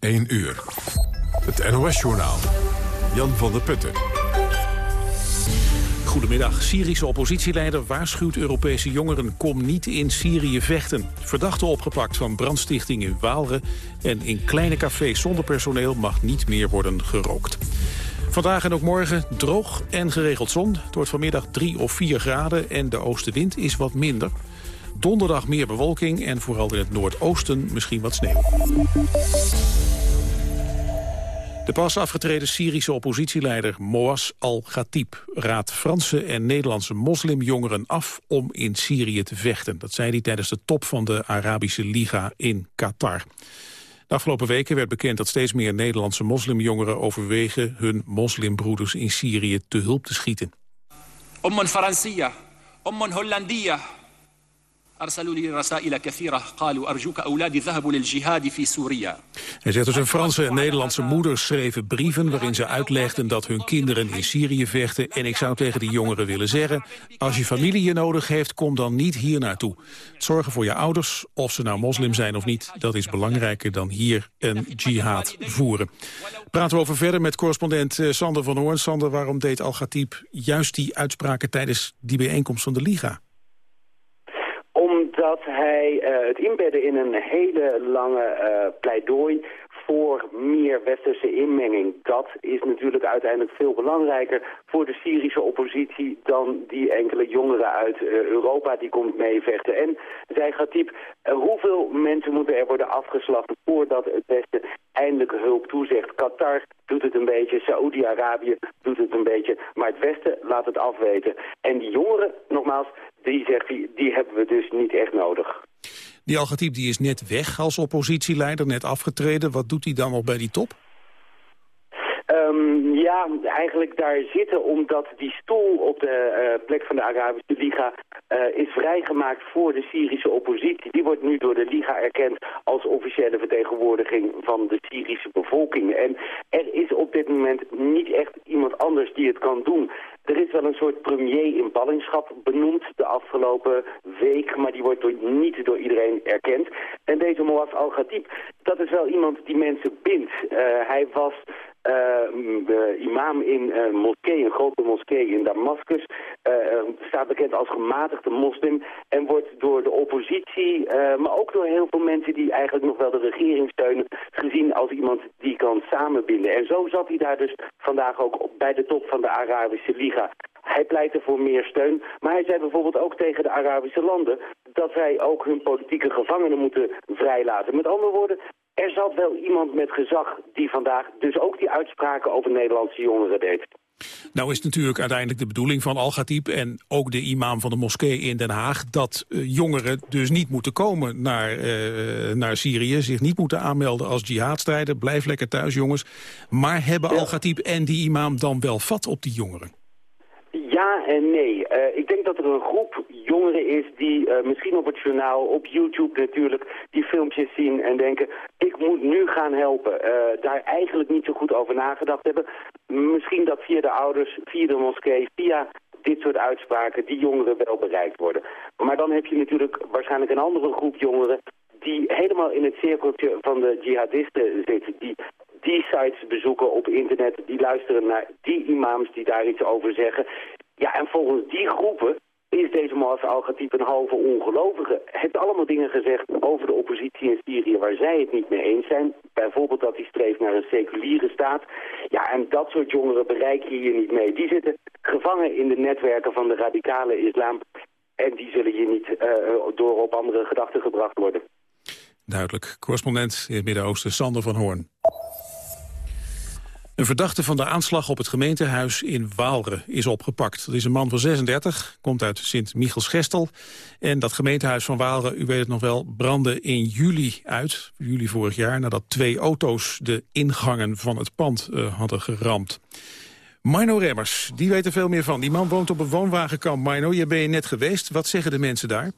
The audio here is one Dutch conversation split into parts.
1 uur. Het NOS-journaal. Jan van der Putten. Goedemiddag. Syrische oppositieleider waarschuwt Europese jongeren... kom niet in Syrië vechten. Verdachte opgepakt van brandstichting in Waalre... en in kleine cafés zonder personeel mag niet meer worden gerookt. Vandaag en ook morgen droog en geregeld zon. Het wordt vanmiddag 3 of 4 graden en de oostenwind is wat minder. Donderdag meer bewolking en vooral in het noordoosten misschien wat sneeuw. De pas afgetreden Syrische oppositieleider Moas al-Ghatib raadt Franse en Nederlandse moslimjongeren af om in Syrië te vechten. Dat zei hij tijdens de top van de Arabische Liga in Qatar. De afgelopen weken werd bekend dat steeds meer Nederlandse moslimjongeren overwegen hun moslimbroeders in Syrië te hulp te schieten. Om een Francia, om een Hollandia, hij zegt dus een Franse en Nederlandse moeders schreven brieven waarin ze uitlegden dat hun kinderen in Syrië vechten. En ik zou tegen die jongeren willen zeggen, als je familie je nodig heeft, kom dan niet hier naartoe. Zorgen voor je ouders, of ze nou moslim zijn of niet, dat is belangrijker dan hier een jihad voeren. Praten we over verder met correspondent eh, Sander van Hoorn. Sander, waarom deed Al-Ghatib juist die uitspraken tijdens die bijeenkomst van de Liga? Omdat hij uh, het inbedden in een hele lange uh, pleidooi voor meer westerse inmenging. Dat is natuurlijk uiteindelijk veel belangrijker voor de Syrische oppositie dan die enkele jongeren uit uh, Europa die komt meevechten. En zij gaat diep, hoeveel mensen moeten er worden afgeslacht voordat het Westen eindelijk hulp toezegt. Qatar doet het een beetje, Saoedi-Arabië doet het een beetje, maar het Westen laat het afweten. En die jongeren, nogmaals, die zegt die hebben we dus niet echt nodig. Die al die is net weg als oppositieleider, net afgetreden. Wat doet hij dan nog bij die top? Um, ja, eigenlijk daar zitten omdat die stoel op de uh, plek van de Arabische Liga uh, is vrijgemaakt voor de Syrische oppositie. Die wordt nu door de Liga erkend als officiële vertegenwoordiging van de Syrische bevolking. En er is op dit moment niet echt iemand anders die het kan doen. Er is wel een soort premier in ballingschap benoemd de afgelopen week, maar die wordt niet door iedereen erkend. En deze Moaz al-Ghatib, dat is wel iemand die mensen bindt. Uh, hij was uh, imam in een moskee, een grote moskee in Damascus, uh, staat bekend als gematigde moslim en wordt door de oppositie, maar ook door heel veel mensen die eigenlijk nog wel de regering steunen, gezien als iemand die kan samenbinden. En zo zat hij daar dus vandaag ook bij de top van de Arabische Liga. Hij pleitte voor meer steun, maar hij zei bijvoorbeeld ook tegen de Arabische landen dat zij ook hun politieke gevangenen moeten vrijlaten. Met andere woorden, er zat wel iemand met gezag die vandaag dus ook die uitspraken over Nederlandse jongeren deed. Nou is natuurlijk uiteindelijk de bedoeling van Al-Ghatib en ook de imam van de moskee in Den Haag... dat uh, jongeren dus niet moeten komen naar, uh, naar Syrië, zich niet moeten aanmelden als jihadstrijder. Blijf lekker thuis jongens. Maar hebben ja. Al-Ghatib en die imam dan wel vat op die jongeren? Ja en nee. Uh, ik denk dat er een groep jongeren is die uh, misschien op het journaal, op YouTube natuurlijk, die filmpjes zien en denken, ik moet nu gaan helpen. Uh, daar eigenlijk niet zo goed over nagedacht hebben. Misschien dat via de ouders, via de moskee, via dit soort uitspraken die jongeren wel bereikt worden. Maar dan heb je natuurlijk waarschijnlijk een andere groep jongeren die helemaal in het cirkeltje van de jihadisten zit. Die die sites bezoeken op internet, die luisteren naar die imams die daar iets over zeggen. Ja, en volgens die groepen is deze Moaz al-Ghatib een halve ongelovige. Heeft allemaal dingen gezegd over de oppositie in Syrië waar zij het niet mee eens zijn. Bijvoorbeeld dat hij streeft naar een seculiere staat. Ja, en dat soort jongeren bereik je hier niet mee. Die zitten gevangen in de netwerken van de radicale islam. En die zullen hier niet uh, door op andere gedachten gebracht worden. Duidelijk. Correspondent in het Midden-Oosten, Sander van Hoorn. Een verdachte van de aanslag op het gemeentehuis in Waalre is opgepakt. Dat is een man van 36, komt uit Sint-Michels-Gestel. En dat gemeentehuis van Waalre, u weet het nog wel, brandde in juli uit. Juli vorig jaar, nadat twee auto's de ingangen van het pand uh, hadden geramd. Mino Remmers, die weet er veel meer van. Die man woont op een woonwagenkamp. Mino, je ben je net geweest. Wat zeggen de mensen daar?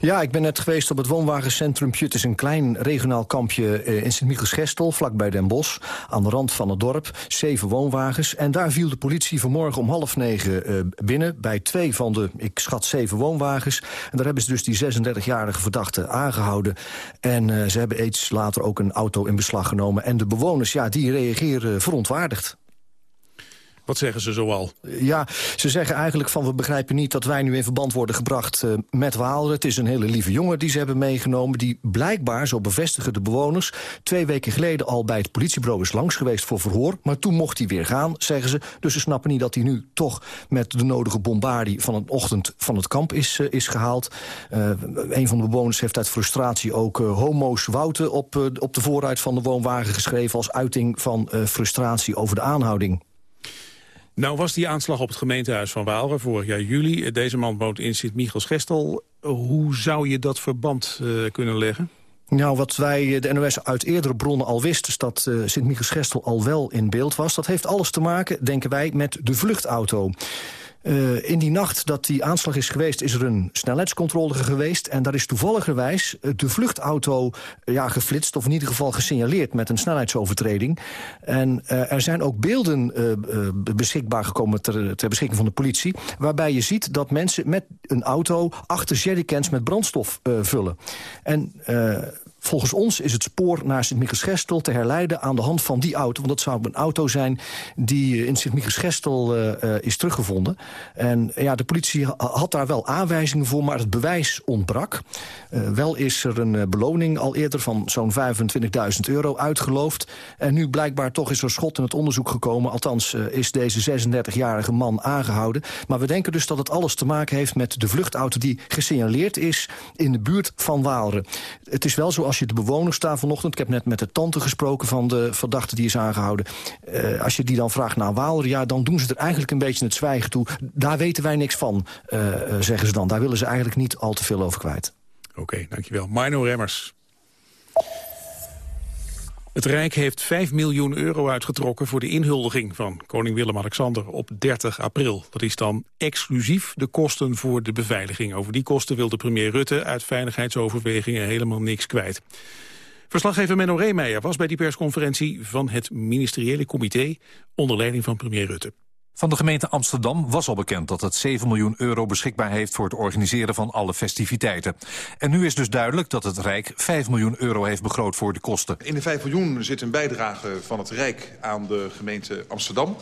Ja, ik ben net geweest op het woonwagencentrum. Het is een klein regionaal kampje eh, in Sint-Michels-Gestel, vlakbij Den Bosch. Aan de rand van het dorp, zeven woonwagens. En daar viel de politie vanmorgen om half negen uh, binnen... bij twee van de, ik schat, zeven woonwagens. En daar hebben ze dus die 36-jarige verdachte aangehouden. En uh, ze hebben iets later ook een auto in beslag genomen. En de bewoners, ja, die reageren verontwaardigd. Wat zeggen ze zoal? Ja, ze zeggen eigenlijk van we begrijpen niet dat wij nu in verband worden gebracht uh, met Waalre. Het is een hele lieve jongen die ze hebben meegenomen. Die blijkbaar, zo bevestigen de bewoners, twee weken geleden al bij het politiebureau is langs geweest voor verhoor. Maar toen mocht hij weer gaan, zeggen ze. Dus ze snappen niet dat hij nu toch met de nodige bombardie van een ochtend van het kamp is, uh, is gehaald. Uh, een van de bewoners heeft uit frustratie ook homo's Wouten op, op de voorruit van de woonwagen geschreven als uiting van frustratie over de aanhouding. Nou was die aanslag op het gemeentehuis van Waalre vorig jaar juli. Deze man woont in Sint-Michels-Gestel. Hoe zou je dat verband uh, kunnen leggen? Nou, wat wij de NOS uit eerdere bronnen al wisten... is dat uh, Sint-Michels-Gestel al wel in beeld was. Dat heeft alles te maken, denken wij, met de vluchtauto. Uh, in die nacht dat die aanslag is geweest... is er een snelheidscontrole geweest. En daar is toevalligerwijs de vluchtauto ja, geflitst... of in ieder geval gesignaleerd met een snelheidsovertreding. En er zijn ook beelden beschikbaar gekomen ter, ter, beschikking van de politie... waarbij je ziet dat mensen met een auto... achter jerrycans met brandstof vullen. En... Volgens ons is het spoor naar Sint-Michels-Gestel te herleiden aan de hand van die auto. Want dat zou een auto zijn die in Sint-Michels-Gestel uh, uh, is teruggevonden. En ja, de politie had daar wel aanwijzingen voor, maar het bewijs ontbrak. Wel is er een beloning al eerder van zo'n 25.000 euro uitgeloofd. En nu blijkbaar toch is er schot in het onderzoek gekomen. Althans is deze 36-jarige man aangehouden. Maar we denken dus dat het alles te maken heeft met de vluchtauto... die gesignaleerd is in de buurt van Waalre. Het is wel zo als je de bewoners staan vanochtend... ik heb net met de tante gesproken van de verdachte die is aangehouden... Uh, als je die dan vraagt naar Waalre, ja, dan doen ze er eigenlijk een beetje het zwijgen toe. Daar weten wij niks van, uh, zeggen ze dan. Daar willen ze eigenlijk niet al te veel over kwijt. Oké, dankjewel. Mino Remmers. Het Rijk heeft 5 miljoen euro uitgetrokken voor de inhuldiging van koning Willem-Alexander op 30 april. Dat is dan exclusief de kosten voor de beveiliging. Over die kosten wil de premier Rutte uit veiligheidsoverwegingen helemaal niks kwijt. Verslaggever Menno Reemeijer was bij die persconferentie van het ministeriële comité onder leiding van premier Rutte. Van de gemeente Amsterdam was al bekend dat het 7 miljoen euro beschikbaar heeft voor het organiseren van alle festiviteiten. En nu is dus duidelijk dat het Rijk 5 miljoen euro heeft begroot voor de kosten. In de 5 miljoen zit een bijdrage van het Rijk aan de gemeente Amsterdam.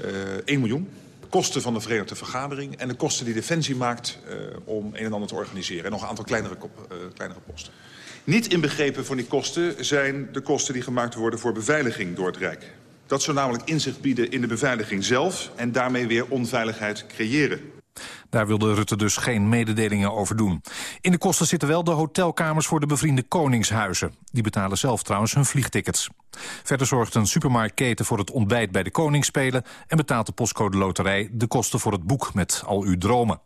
Uh, 1 miljoen. De kosten van de Verenigde Vergadering en de kosten die Defensie maakt uh, om een en ander te organiseren. En nog een aantal kleinere, uh, kleinere posten. Niet inbegrepen van die kosten zijn de kosten die gemaakt worden voor beveiliging door het Rijk. Dat zou namelijk inzicht bieden in de beveiliging zelf... en daarmee weer onveiligheid creëren. Daar wilde Rutte dus geen mededelingen over doen. In de kosten zitten wel de hotelkamers voor de bevriende koningshuizen. Die betalen zelf trouwens hun vliegtickets. Verder zorgt een supermarktketen voor het ontbijt bij de koningsspelen... en betaalt de postcode loterij de kosten voor het boek met al uw dromen.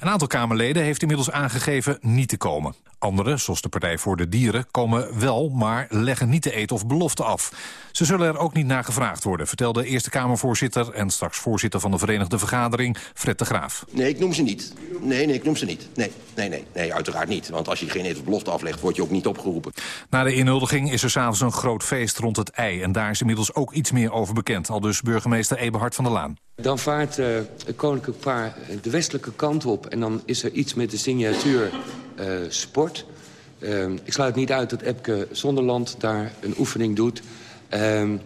Een aantal Kamerleden heeft inmiddels aangegeven niet te komen. Anderen, zoals de Partij voor de Dieren, komen wel, maar leggen niet de eet of belofte af. Ze zullen er ook niet naar gevraagd worden, vertelde Eerste Kamervoorzitter... en straks voorzitter van de Verenigde Vergadering, Fred de Graaf. Nee, ik noem ze niet. Nee, nee, ik noem ze niet. Nee, nee, nee, nee uiteraard niet. Want als je geen eet of belofte aflegt, word je ook niet opgeroepen. Na de inhuldiging is er s'avonds een groot feest rond het ei. En daar is inmiddels ook iets meer over bekend. Al dus burgemeester Eberhard van der Laan. Dan vaart uh, het koninklijk paar de westelijke kant op... en dan is er iets met de signatuur uh, sport. Uh, ik sluit niet uit dat Epke Zonderland daar een oefening doet.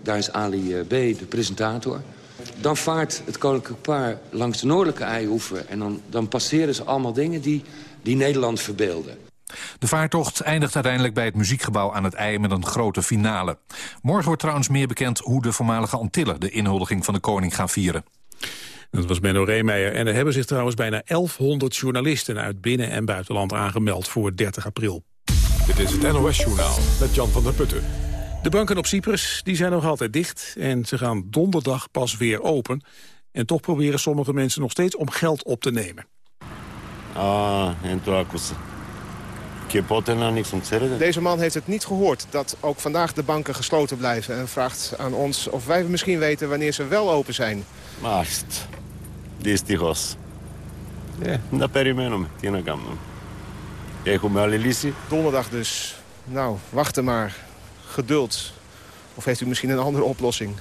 daar is Ali B., de presentator. Dan vaart het koninklijk paar langs de noordelijke Eioever... en dan, dan passeren ze allemaal dingen die, die Nederland verbeelden. De vaartocht eindigt uiteindelijk bij het muziekgebouw aan het IJ met een grote finale. Morgen wordt trouwens meer bekend hoe de voormalige Antillen de inhuldiging van de koning gaan vieren. Dat was Menno Reemeijer. En er hebben zich trouwens bijna 1100 journalisten uit binnen- en buitenland aangemeld voor 30 april. Dit is het NOS-journaal met Jan van der Putten. De banken op Cyprus die zijn nog altijd dicht en ze gaan donderdag pas weer open. En toch proberen sommige mensen nog steeds om geld op te nemen. Ah, en deze man heeft het niet gehoord dat ook vandaag de banken gesloten blijven... en vraagt aan ons of wij misschien weten wanneer ze wel open zijn. Maar δυστυχώς. Ε, να περιμένουμε. Τι να κάνουμε. Donderdag dus. Nou, wachten maar. Geduld. Of heeft u misschien een andere oplossing?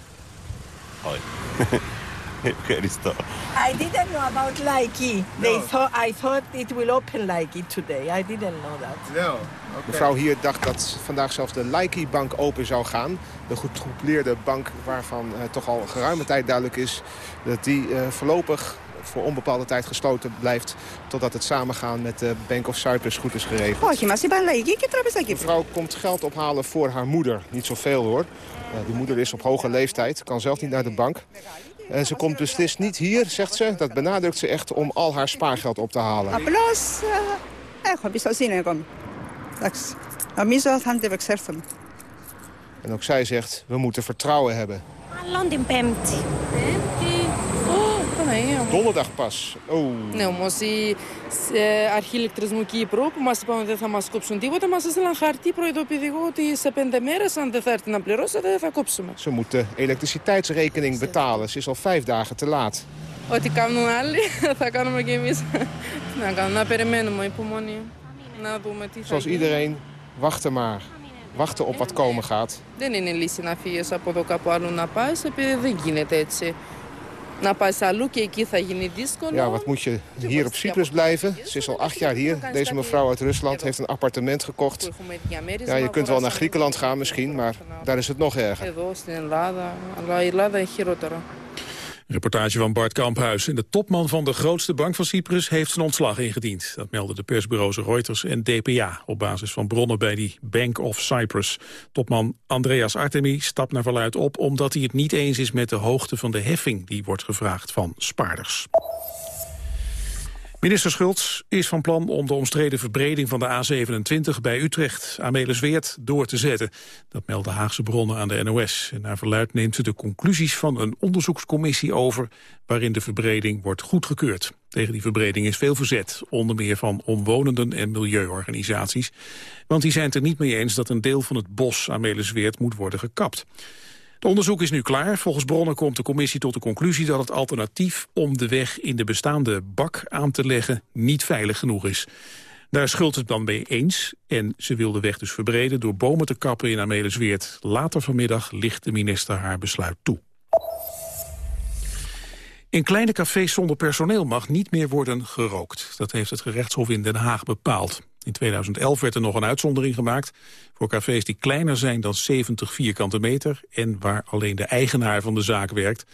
Hoi. I didn't know about Likey. They thought, I thought it will open Likey today. I didn't know that. No. Mevrouw hier dacht dat vandaag zelfs de Likey-bank open zou gaan. De getroupleerde bank waarvan uh, toch al geruime tijd duidelijk is... dat die uh, voorlopig voor onbepaalde tijd gesloten blijft... totdat het samengaan met de Bank of Cyprus goed is geregeld. Mevrouw komt geld ophalen voor haar moeder. Niet zoveel hoor. Uh, die moeder is op hoge leeftijd, kan zelf niet naar de bank. En ze komt dus beslist niet hier, zegt ze. Dat benadrukt ze echt om al haar spaargeld op te halen. Applaus. En ook zij zegt, we moeten vertrouwen hebben. Land in Pemti Πέμπτη. Donderdag pas. Oh. Ναι, όμω η αρχή ηλεκτρισμού Κύπρου που μα είπαν ότι δεν θα μα κόψουν τίποτα, μα έστειλαν χαρτί προειδοποιητικό ότι σε πέντε μέρε, αν δεν θα έρθει να πληρώσετε, δεν θα κόψουμε. Ze moet de elektriciteitsrekening betalen. Ze is al vijf dagen te laat. Ό,τι κάνουν άλλοι, θα κάνουμε και εμεί. Τι να κάνουμε, να περιμένουμε υπομονή. Να δούμε τι θα Zoals iedereen, wachten maar. Wachten op wat komen gaat. Δεν είναι λύση να φύγει από εδώ κάπου αλλού να πάει, επειδή δεν γίνεται έτσι. Να πάει αλλού και εκεί θα γίνει δύσκολο. Ja, wat moet je hier op Cyprus blijven? Ze is al acht jaar hier. Deze mevrouw uit Rusland heeft een appartement gekocht. Ja, je kunt wel naar Griekenland gaan misschien, maar daar is het nog erger. Εδώ στην Ελλάδα, αλλά η Ελλάδα είναι χειρότερα. Reportage van Bart Kamphuis. De topman van de grootste bank van Cyprus heeft zijn ontslag ingediend. Dat melden de persbureaus Reuters en DPA... op basis van bronnen bij die Bank of Cyprus. Topman Andreas Artemi stapt naar verluid op... omdat hij het niet eens is met de hoogte van de heffing... die wordt gevraagd van spaarders. Minister Schultz is van plan om de omstreden verbreding van de A27 bij Utrecht, Amelisweert, door te zetten. Dat melden Haagse bronnen aan de NOS. En naar verluid neemt ze de conclusies van een onderzoekscommissie over waarin de verbreding wordt goedgekeurd. Tegen die verbreding is veel verzet, onder meer van omwonenden en milieuorganisaties. Want die zijn het er niet mee eens dat een deel van het bos Amelisweert moet worden gekapt. Het onderzoek is nu klaar. Volgens bronnen komt de commissie tot de conclusie dat het alternatief om de weg in de bestaande bak aan te leggen niet veilig genoeg is. Daar schuld het dan mee eens en ze wil de weg dus verbreden door bomen te kappen in Amelisweert. Later vanmiddag ligt de minister haar besluit toe. In kleine cafés zonder personeel mag niet meer worden gerookt. Dat heeft het gerechtshof in Den Haag bepaald. In 2011 werd er nog een uitzondering gemaakt voor cafés die kleiner zijn dan 70 vierkante meter en waar alleen de eigenaar van de zaak werkt.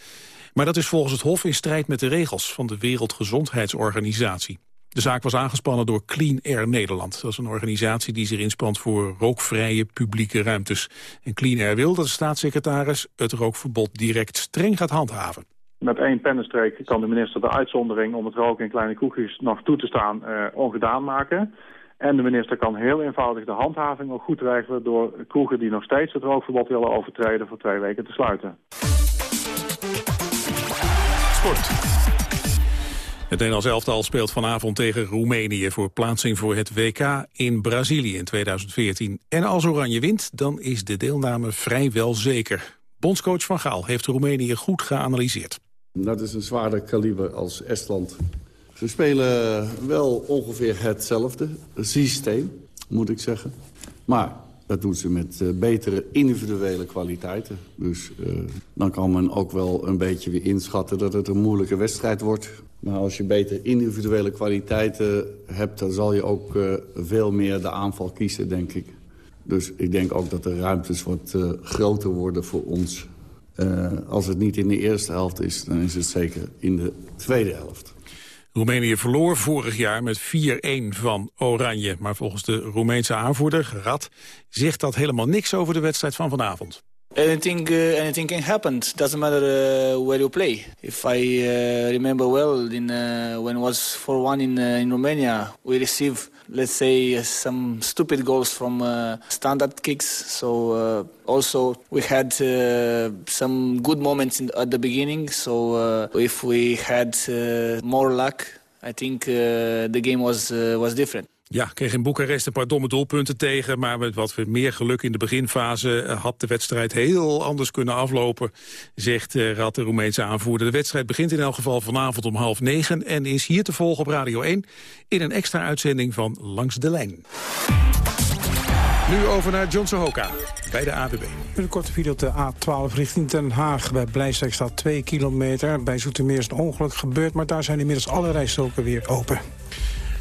Maar dat is volgens het Hof in strijd met de regels van de Wereldgezondheidsorganisatie. De zaak was aangespannen door Clean Air Nederland. Dat is een organisatie die zich inspant voor rookvrije publieke ruimtes. En Clean Air wil dat de staatssecretaris het rookverbod direct streng gaat handhaven. Met één pennenstreek kan de minister de uitzondering om het roken in kleine kroegjes nog toe te staan uh, ongedaan maken. En de minister kan heel eenvoudig de handhaving ook goed regelen... door kroegen die nog steeds het rookverbod willen overtreden voor twee weken te sluiten. Sport. Het Nederlands elftal speelt vanavond tegen Roemenië... voor plaatsing voor het WK in Brazilië in 2014. En als Oranje wint, dan is de deelname vrijwel zeker. Bondscoach Van Gaal heeft Roemenië goed geanalyseerd. Dat is een zwaarder kaliber als Estland. Ze spelen wel ongeveer hetzelfde systeem, moet ik zeggen. Maar dat doen ze met uh, betere individuele kwaliteiten. Dus uh, dan kan men ook wel een beetje weer inschatten dat het een moeilijke wedstrijd wordt. Maar als je betere individuele kwaliteiten hebt... dan zal je ook uh, veel meer de aanval kiezen, denk ik. Dus ik denk ook dat de ruimtes wat groter worden voor ons. als het niet in de eerste helft is, dan is het zeker in de tweede helft. Roemenië verloor vorig jaar met 4-1 van Oranje. Maar volgens de Roemeense aanvoerder, Rad, zegt dat helemaal niks over de wedstrijd van vanavond. Anything, uh, anything can happen. Doesn't matter uh, where you play. If I uh, remember well, in, when it was 4-1 in, in Romania, we received, let's say, some stupid goals from uh, standard kicks. So uh, also we had uh, some good moments in, at the beginning. So if we had more luck, I think the game was, was different. Ja, kreeg in Boekarest een paar domme doelpunten tegen... maar met wat meer geluk in de beginfase eh, had de wedstrijd heel anders kunnen aflopen... zegt uh, Rad, de Roemeense aanvoerder. De wedstrijd begint in elk geval vanavond om half negen... en is hier te volgen op Radio 1 in een extra uitzending van Langs de Lijn. Nu over naar John Sohoka bij de ABB. Een korte video op de A12 richting Den Haag. Bij Blijswijk staat 2 kilometer. Bij Zoetermeer is een ongeluk gebeurd... maar daar zijn inmiddels alle rijstroken weer open.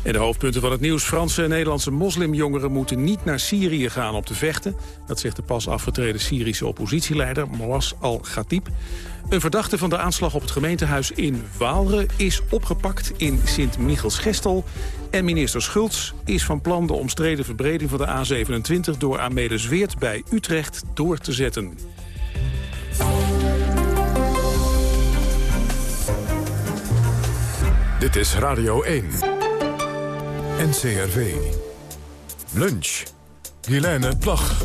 In de hoofdpunten van het nieuws. Franse en Nederlandse moslimjongeren moeten niet naar Syrië gaan om te vechten. Dat zegt de pas afgetreden Syrische oppositieleider Moas al-Ghatib. Een verdachte van de aanslag op het gemeentehuis in Waalre is opgepakt in Sint-Michels-Gestel. En minister Schultz is van plan de omstreden verbreding van de A27 door Amedes-Weert bij Utrecht door te zetten. Dit is Radio 1. NCRV. Lunch. Guilaine Plag.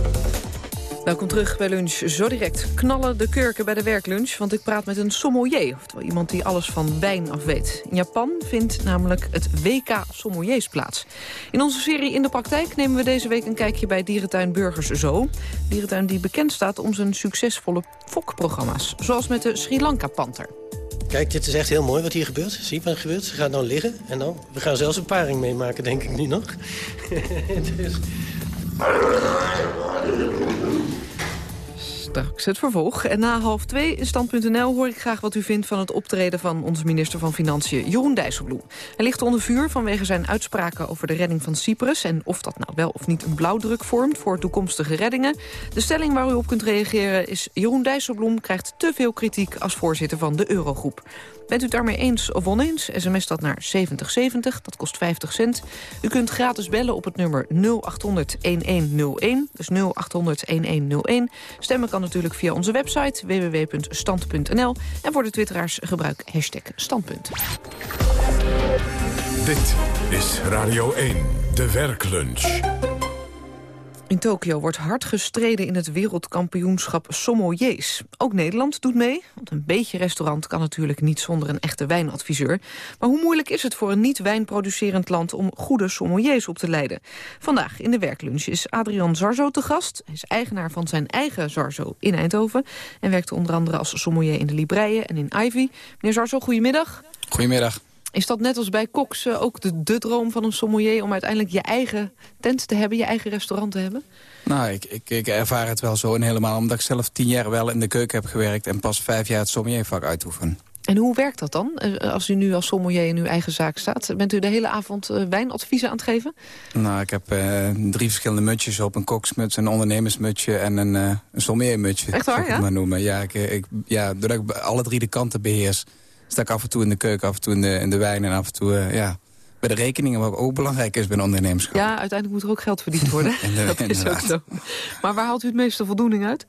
Welkom terug bij lunch. Zo direct knallen de kurken bij de werklunch... want ik praat met een sommelier, oftewel iemand die alles van wijn af weet. In Japan vindt namelijk het WK Sommeliers plaats. In onze serie In de Praktijk nemen we deze week een kijkje... bij dierentuin Burgers Zoo. Dierentuin die bekend staat om zijn succesvolle fokprogramma's. Zoals met de Sri Lanka Panter. Kijk, dit is echt heel mooi wat hier gebeurt. Zie je wat er gebeurt? Ze gaat nou liggen en dan... We gaan zelfs een paring meemaken, denk ik nu nog. dus... Straks het vervolg. En na half twee in Stand.nl hoor ik graag wat u vindt... van het optreden van onze minister van Financiën, Jeroen Dijsselbloem. Hij ligt onder vuur vanwege zijn uitspraken over de redding van Cyprus... en of dat nou wel of niet een blauwdruk vormt voor toekomstige reddingen. De stelling waar u op kunt reageren is... Jeroen Dijsselbloem krijgt te veel kritiek als voorzitter van de Eurogroep. Bent u het daarmee eens of oneens? SMS dat naar 7070, dat kost 50 cent. U kunt gratis bellen op het nummer 0800-1101, dus 0800-1101. Stemmen kan natuurlijk via onze website www.stand.nl. En voor de twitteraars gebruik hashtag standpunt. Dit is Radio 1, de werklunch. In Tokio wordt hard gestreden in het wereldkampioenschap sommeliers. Ook Nederland doet mee, want een beetje restaurant kan natuurlijk niet zonder een echte wijnadviseur. Maar hoe moeilijk is het voor een niet-wijnproducerend land om goede sommeliers op te leiden? Vandaag in de werklunch is Adrian Zarzo te gast. Hij is eigenaar van zijn eigen Zarzo in Eindhoven en werkt onder andere als sommelier in de Libreien en in Ivy. Meneer Zarzo, goedemiddag. Goedemiddag. Is dat net als bij koks uh, ook de, de, droom van een sommelier... om uiteindelijk je eigen tent te hebben, je eigen restaurant te hebben? Nou, ik, ik, ik ervaar het wel zo en helemaal... omdat ik zelf tien jaar wel in de keuken heb gewerkt... en pas vijf jaar het sommeliervak uitoefen. En hoe werkt dat dan, als u nu als sommelier in uw eigen zaak staat? Bent u de hele avond uh, wijnadviezen aan het geven? Nou, ik heb uh, drie verschillende mutjes op. Een koksmuts, een ondernemersmutje en een, uh, een sommeliermutje. Echt waar, ja? maar noemen. Ja, ik, ik, ja, doordat ik alle drie de kanten beheers sta ik af en toe in de keuken, af en toe in de, in de wijn... en af en toe uh, ja, bij de rekeningen, wat ook belangrijk is bij een ondernemerschap. Ja, uiteindelijk moet er ook geld verdiend worden. dat is ook zo. Maar waar haalt u het meeste voldoening uit?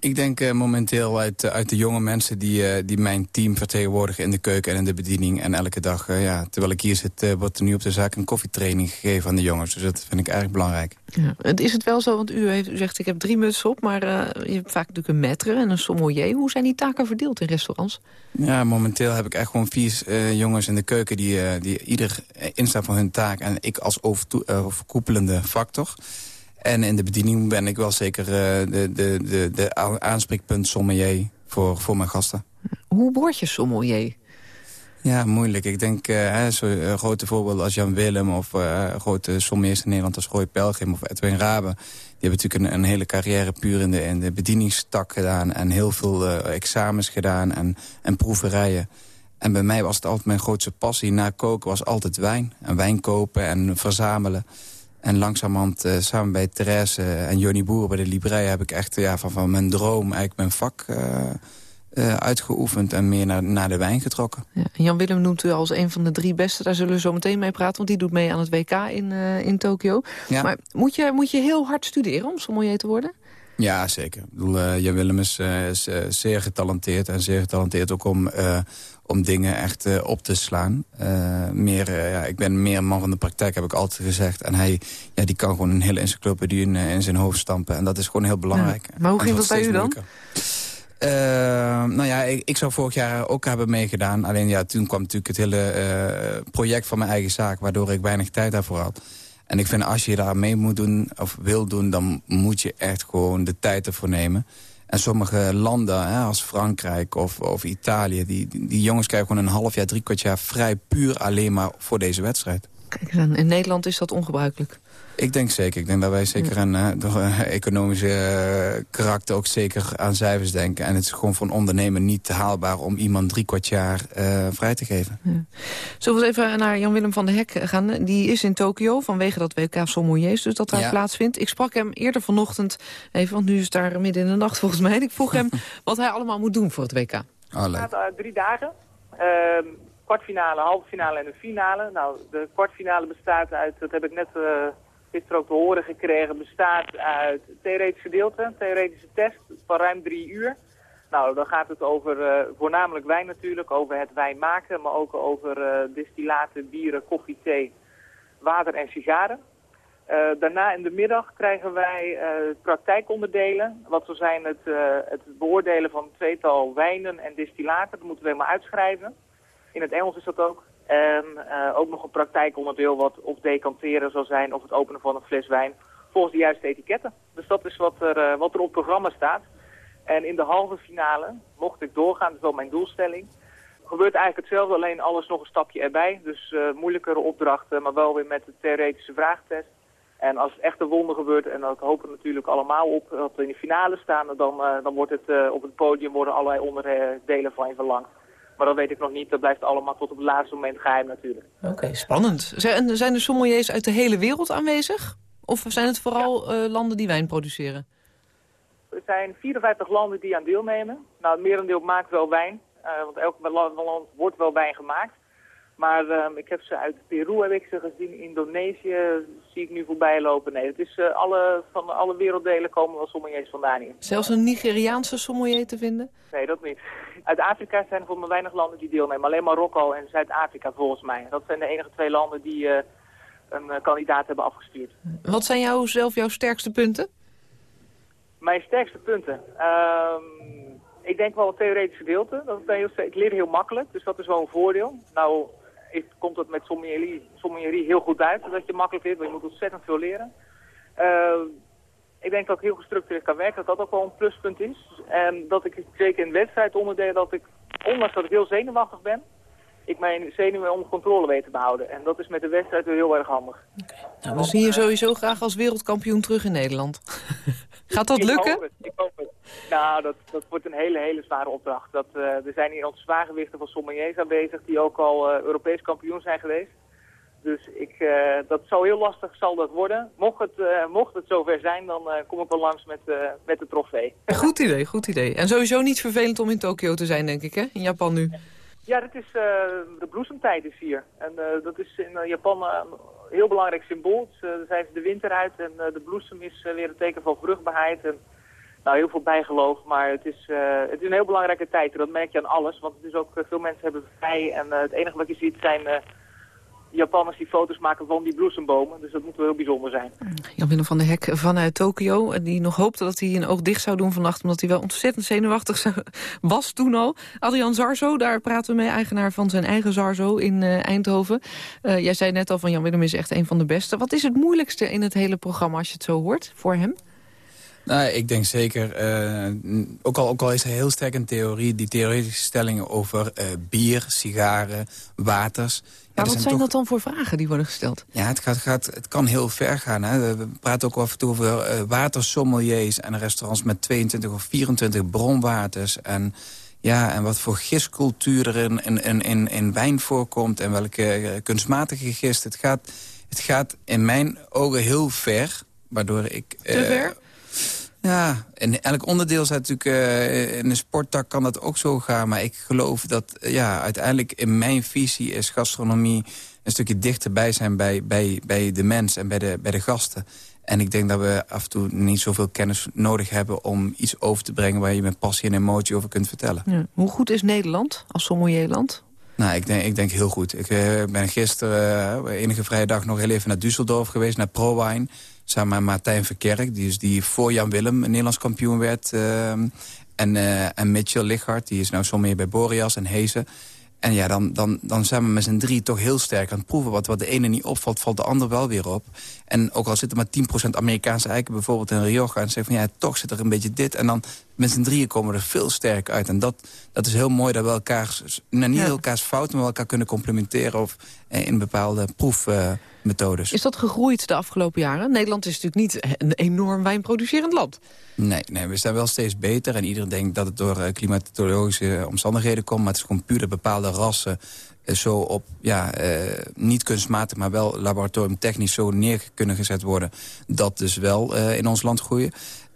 Ik denk uh, momenteel uit, uh, uit de jonge mensen die, uh, die mijn team vertegenwoordigen in de keuken en in de bediening. En elke dag, ja, terwijl ik hier zit, wordt er nu op de zaak een koffietraining gegeven aan de jongens. Dus dat vind ik erg belangrijk. Ja. Is het wel zo, want u, heeft, u zegt ik heb drie mutsen op, maar je hebt vaak natuurlijk een maître en een sommelier. Hoe zijn die taken verdeeld in restaurants? Ja, momenteel heb ik echt gewoon vier jongens in de keuken die, die ieder instaan van hun taak. En ik als overkoepelende factor. En in de bediening ben ik wel zeker uh, de, de, de, de aanspreekpunt sommelier voor, voor mijn gasten. Hoe word je sommelier? Ja, moeilijk. Ik denk, uh, zo'n uh, grote voorbeelden als Jan Willem... of uh, grote sommeliers in Nederland als Roy Pelgrim of Edwin Rabe... die hebben natuurlijk een, een, hele carrière puur in de, in de bedieningstak gedaan... en heel veel examens gedaan en, en proeverijen. En bij mij was het altijd mijn grootste passie. Na koken was altijd wijn. En wijn kopen en verzamelen. En langzamerhand uh, samen bij Therese en Johnny Boer bij de Librei... heb ik echt ja, van, van mijn droom eigenlijk mijn vak uh, uitgeoefend... en meer naar, naar de wijn getrokken. Ja, Jan-Willem noemt u als een van de drie beste. Daar zullen we zo meteen mee praten, want die doet mee aan het WK in, in Tokio. Ja. Maar moet je, moet je heel hard studeren om sommelier te worden? Ja, zeker. Ik bedoel, uh, Jan Willem is, uh, is uh, zeer getalenteerd. En zeer getalenteerd ook om, om dingen echt op te slaan. meer, ja, ik ben meer een man van de praktijk, heb ik altijd gezegd. En hij ja, die kan gewoon een hele encyclopedie in, in zijn hoofd stampen. En dat is gewoon heel belangrijk. Ja. Maar hoe ging dat bij u dan? Nou ja, ik, ik, zou vorig jaar ook hebben meegedaan. Alleen ja, toen kwam natuurlijk het hele project van mijn eigen zaak... waardoor ik weinig tijd daarvoor had. En ik vind als je daar mee moet doen of wil doen... dan moet je echt gewoon de tijd ervoor nemen. En sommige landen, hè, als Frankrijk of, of Italië... Die, die, jongens krijgen gewoon een half jaar, drie kwart jaar vrij... puur alleen maar voor deze wedstrijd. Kijk in Nederland is dat ongebruikelijk. Ik denk zeker. Ik denk dat wij zeker aan uh, economische uh, karakter ook zeker aan cijfers denken. En het is gewoon voor een ondernemer niet haalbaar om iemand drie kwart jaar uh, vrij te geven. Ja. Zullen we eens even naar Jan-Willem van der Hek gaan? Die is in Tokio vanwege dat WK Sommeliers, dus dat daar ja. plaatsvindt. Ik sprak hem eerder vanochtend even, want nu is het daar midden in de nacht volgens mij. Ik vroeg hem wat hij allemaal moet doen voor het WK. Oh, het gaat drie dagen. Ehm, kwartfinale, halve finale en een finale. Nou, de kwartfinale bestaat uit, dat heb ik net gisteren ook te horen gekregen, bestaat uit theoretisch gedeelte, theoretische test van ruim drie uur. Nou, dan gaat het over uh, voornamelijk wijn natuurlijk, over het wijn maken, maar ook over uh, distillaten, bieren, koffie, thee, water en sigaren. Uh, daarna in de middag krijgen wij praktijkonderdelen. Wat zo zijn het, het beoordelen van tweetal wijnen en distillaten. Dat moeten we helemaal uitschrijven. In het Engels is dat ook. En uh, ook nog een praktijkonderdeel wat of decanteren zal zijn of het openen van een fles wijn volgens de juiste etiketten. Dus dat is wat er, uh, wat er op programma staat. En in de halve finale, mocht ik doorgaan, dat is wel mijn doelstelling, gebeurt eigenlijk hetzelfde, alleen alles nog een stapje erbij. Dus uh, moeilijkere opdrachten, maar wel weer met de theoretische vraagtest. En als het echt een wonder gebeurt, en dat hopen we natuurlijk allemaal op, dat we in de finale staan, dan, dan wordt het op het podium worden allerlei onderdelen van je verlangd. Maar dat weet ik nog niet. Dat blijft allemaal tot op het laatste moment geheim natuurlijk. Oké, spannend. Zijn, zijn er sommeliers uit de hele wereld aanwezig? Of zijn het vooral ja. uh, landen die wijn produceren? Er zijn 54 landen die aan deelnemen. Nou, het merendeel maakt wel wijn. Uh, want elk land wordt wel wijn gemaakt. Maar um, ik heb ze uit Peru heb ik ze gezien, Indonesië zie ik nu voorbij lopen. Nee, het is uh, alle, van alle werelddelen komen wel sommeliers vandaan hier. Zelfs een Nigeriaanse sommelier te vinden? Nee, dat niet. Uit Afrika zijn er voor maar weinig landen die deelnemen. Alleen Marokko en Zuid-Afrika volgens mij. Dat zijn de enige twee landen die uh, een uh, kandidaat hebben afgestuurd. Wat zijn jouw, zelf jouw sterkste punten? Mijn sterkste punten? Um, ik denk wel het theoretische gedeelte. Dat heel, ik leer heel makkelijk, dus dat is wel een voordeel. Nou is, komt het met sommelier, sommelier heel goed uit, dat je makkelijk leert, want je moet ontzettend veel leren. Uh, ik denk dat ik heel gestructureerd kan werken, dat dat ook wel een pluspunt is. En dat ik zeker in wedstrijdonderdelen, dat ik, ondanks dat ik heel zenuwachtig ben, ik mijn zenuwen onder controle weet te behouden. En dat is met de wedstrijd weer heel erg handig. Okay. Nou, we zien je sowieso graag als wereldkampioen terug in Nederland. Gaat dat ik lukken? Hoop het, ik hoop het. Nou, dat, dat wordt een hele, hele zware opdracht. Dat, uh, er zijn hier ons zwaargewichten van sommeliers aanwezig die ook al uh, Europees kampioen zijn geweest. Dus ik, uh, dat zou heel lastig zal dat worden. Mocht het, mocht het zover zijn, dan kom ik wel langs met, met de trofee. Goed idee, goed idee. En sowieso niet vervelend om in Tokio te zijn, denk ik, hè? In Japan nu. Ja, dat is de bloesemtijd is hier. En dat is in Japan heel belangrijk symbool. Dus, dan zijn ze de winter uit en de bloesem is weer een teken van vruchtbaarheid. En, nou, heel veel bijgeloof, maar het is, uh, het is een heel belangrijke tijd. Dat merk je aan alles, want het is ook, veel mensen hebben vrij. En het enige wat je ziet zijn Japanners die foto's maken van die bloesembomen. Dus dat moet wel heel bijzonder zijn. Jan-Willem van der Hek vanuit Tokio, die nog hoopte dat hij een oog dicht zou doen vannacht... omdat hij wel ontzettend zenuwachtig was toen al. Adrian Zarzo, daar praten we mee, eigenaar van zijn eigen Zarzo in Eindhoven. jij zei net al van Jan-Willem is echt een van de beste. Wat is het moeilijkste in het hele programma als je het zo hoort voor hem? Nou, ik denk zeker, uh, ook, al, ook al is er heel sterk een theorie... die theoretische stellingen over uh, bier, sigaren, waters... Maar ja, wat zijn, zijn dat dan voor vragen die worden gesteld? Ja, het, gaat, gaat, het kan heel ver gaan. Hè. We praten ook af en toe over uh, watersommeliers en restaurants met 22 of 24 bronwaters. En, ja, en wat voor gistcultuur er in, in, in, in wijn voorkomt en welke kunstmatige gist. Het gaat, het gaat in mijn ogen heel ver, waardoor ik... Te ver? Ja, en elk onderdeel zijn natuurlijk... Uh, in een sporttak kan dat ook zo gaan. Maar ik geloof dat uh, ja, uiteindelijk in mijn visie is gastronomie... een stukje dichterbij zijn bij, bij, bij de mens en bij de, bij de gasten. En ik denk dat we af en toe niet zoveel kennis nodig hebben... om iets over te brengen waar je met passie en emotie over kunt vertellen. Ja. Hoe goed is Nederland als sommelierland? Nou, ik denk, ik denk heel goed. Ik uh, ben gisteren, enige vrije dag, nog heel even naar Düsseldorf geweest... naar ProWine samen met Martijn Verkerk, die, is die voor Jan Willem Nederlands kampioen werd. Uh, en, uh, en Mitchell Lichard, die is nou sommige bij Boreas en Hezen. En ja, dan, dan, dan zijn we met z'n drie toch heel sterk aan het proeven. Wat, wat de ene niet opvalt, valt de ander wel weer op. En ook al zit er maar 10% Amerikaanse eiken bijvoorbeeld in Rioja... en zeggen van ja, toch zit er een beetje dit. En dan met z'n drieën komen er veel sterker uit. En dat, dat is heel mooi dat we elkaar, nou, niet elkaars fouten... maar elkaar kunnen complementeren of, eh, in bepaalde proefmethodes. is dat gegroeid de afgelopen jaren? Nederland is natuurlijk niet een enorm wijnproducerend land. Nee, nee, we zijn wel steeds beter. En iedereen denkt dat het door uh, klimatologische omstandigheden komt. Maar het is gewoon puur dat bepaalde rassen uh, zo op, ja, uh, niet kunstmatig, maar wel laboratoriumtechnisch zo neer kunnen gezet worden. Dat dus wel in ons land groeien.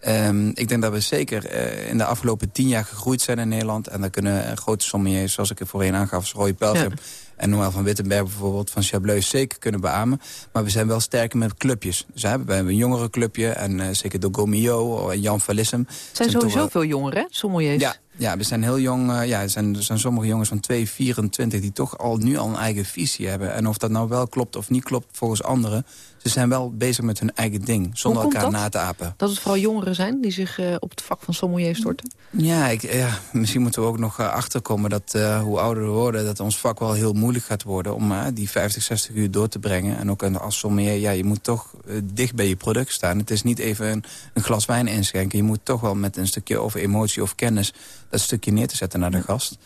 Um, ik denk dat we zeker uh, in de afgelopen tien jaar gegroeid zijn in Nederland. En daar kunnen grote sommeliers, zoals ik er voorheen aangaf, zoals Roy Pelgrim... Ja. En Noël van Wittenberg bijvoorbeeld, van Chableus, zeker kunnen beamen. Maar we zijn wel sterker met clubjes. Dus, hè, we hebben een jongerenclubje en uh, zeker Dogo Mio en Jan Valissem. Er zijn sowieso wel... veel jongeren, sommeliers. Ja, ja, we zijn heel jong. Uh, ja, er, zijn, er zijn sommige jongens van 2, 24 die toch al nu al een eigen visie hebben. En of dat nou wel klopt of niet klopt volgens anderen... ze zijn wel bezig met hun eigen ding, zonder elkaar dat? na te apen. Dat het vooral jongeren zijn die zich uh, op het vak van sommelier storten? Ja, ik, ja, misschien moeten we ook nog uh, achterkomen dat hoe ouder we worden... dat ons vak wel heel moeilijk gaat worden om die 50, 60 uur door te brengen. En ook als sommelier, ja, je moet toch dicht bij je product staan. Het is niet even een, een glas wijn inschenken. Je moet toch wel met een stukje over emotie of kennis dat stukje neer te zetten naar de gast.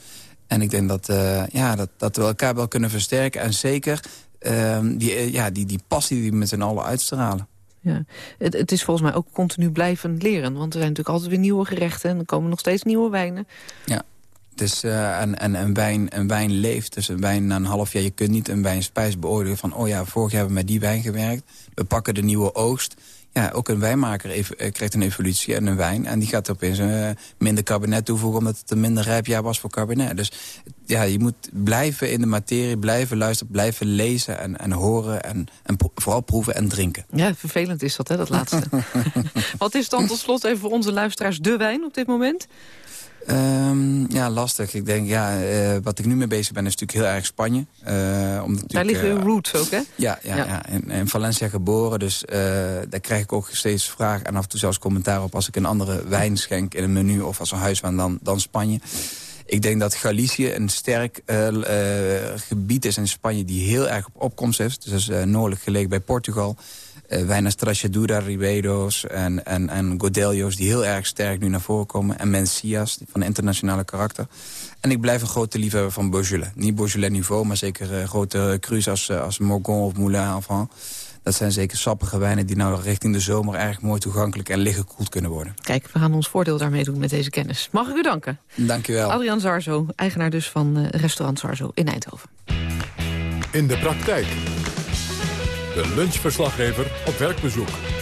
En ik denk dat, uh, ja, dat, dat we elkaar wel kunnen versterken. En zeker die, ja, die, die passie die met z'n allen uitstralen. Ja. Het, het, is volgens mij ook continu blijven leren. Want er zijn natuurlijk altijd weer nieuwe gerechten. En er komen nog steeds nieuwe wijnen. Ja. Dus, uh, en, en een, wijn, een wijn leeft. Dus een wijn na een half jaar, je kunt niet een wijnspijs beoordelen van... oh ja, vorig jaar hebben we met die wijn gewerkt. We pakken de nieuwe oogst ja, ook een wijnmaker even, krijgt een evolutie en een wijn. En die gaat opeens uh, minder cabernet toevoegen... omdat het een minder rijp jaar was voor cabernet. Dus ja, je moet blijven in de materie, blijven luisteren... blijven lezen en, en horen en, en vooral proeven en drinken. Ja, vervelend is dat, hè, dat laatste. Wat is dan tot slot even voor onze luisteraars de wijn op dit moment? Um, ja, lastig. Ik denk, ja, uh, wat ik nu mee bezig ben is natuurlijk heel erg Spanje. Uh, omdat daar liggen uw roots ook, hè? Ja, ja, ja. ja. In, in, Valencia geboren, dus daar krijg ik ook steeds vragen... en af en toe zelfs commentaar op als ik een andere wijn schenk in een menu... of als een huiswijn dan, dan Spanje. Ik denk dat Galicië een sterk gebied is in Spanje... die heel erg op opkomst is. Dus dat is noordelijk gelegen bij Portugal... Uh, wijnen Strachadura, Ribedo's en, en, en Godelio's... die heel erg sterk nu naar voren komen. En Mencia's, van internationale karakter. En ik blijf een grote liefhebber van Beaujolais. Niet Beaujolais niveau, maar zeker uh, grote crus als, uh, als Morgon of Moulin Enfant. Dat zijn zeker sappige wijnen die nou richting de zomer... erg mooi toegankelijk en lichtgekoeld kunnen worden. Kijk, we gaan ons voordeel daarmee doen met deze kennis. Mag ik u danken? Dank u wel. Adrian Zarzo, eigenaar dus van restaurant Zarzo in Eindhoven. In de praktijk. De lunchverslaggever op werkbezoek.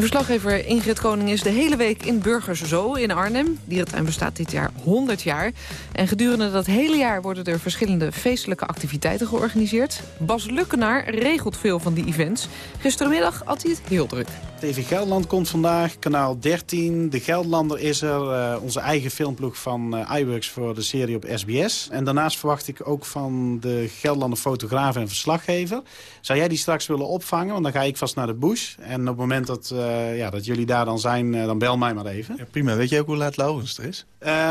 Verslaggever Ingrid Koning is de hele week in Burgers Zoo in Arnhem. Dierentuin bestaat dit jaar 100 jaar. En gedurende dat hele jaar worden er verschillende feestelijke activiteiten georganiseerd. Bas Lukkenaar regelt veel van die events. Gistermiddag had hij het heel druk. TV Gelderland komt vandaag, kanaal 13. De Gelderlander is er, uh, onze eigen filmploeg van uh, iWorks voor de serie op SBS. En daarnaast verwacht ik ook van de Gelderlander fotograaf en verslaggever. Zou jij die straks willen opvangen? Want dan ga ik vast naar de bush. En op het moment dat, uh, ja, dat jullie daar dan zijn, dan bel mij maar even. Ja, prima. Weet je ook hoe laat Laurens er is?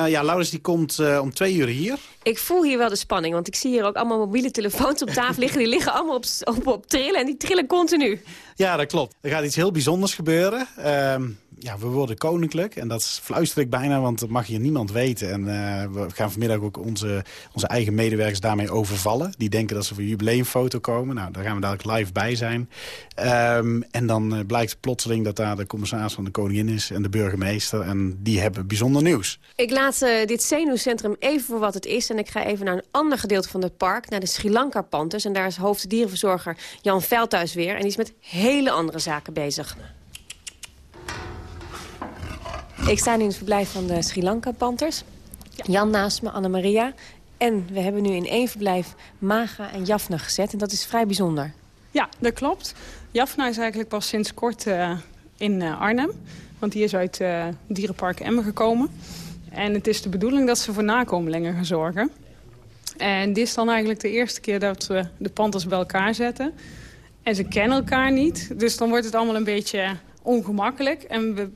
ja, Laurens die komt om twee uur hier. Ik voel hier wel de spanning, want ik zie hier ook allemaal mobiele telefoons op tafel liggen. Die liggen allemaal op, op, op trillen en die trillen continu. Ja, dat klopt. Er gaat iets heel bijzonders gebeuren. Ja, we worden koninklijk. En dat fluister ik bijna, want dat mag hier niemand weten. En uh, we gaan vanmiddag ook onze, onze eigen medewerkers daarmee overvallen. Die denken dat ze voor een jubileumfoto komen. Nou, daar gaan we dadelijk live bij zijn. Um, en dan uh, blijkt plotseling dat daar de commissaris van de koningin is en de burgemeester. En die hebben bijzonder nieuws. Ik laat uh, dit zenuwcentrum even voor wat het is. En ik ga even naar een ander gedeelte van het park, naar de Sri Lanka Panthers. En daar is hoofddierenverzorger Jan Veldhuis weer. En die is met hele andere zaken bezig. Ik sta nu in het verblijf van de Sri Lanka Panthers. Jan naast me, Anna-Maria. En we hebben nu in één verblijf Maga en Jafna gezet. En dat is vrij bijzonder. Ja, dat klopt. Jafna is eigenlijk pas sinds kort uh, in uh, Arnhem. Want die is uit uh, dierenpark Emmen gekomen. En het is de bedoeling dat ze voor nakomelingen gaan zorgen. En dit is dan eigenlijk de eerste keer dat we de panthers bij elkaar zetten. En ze kennen elkaar niet. Dus dan wordt het allemaal een beetje ongemakkelijk. En we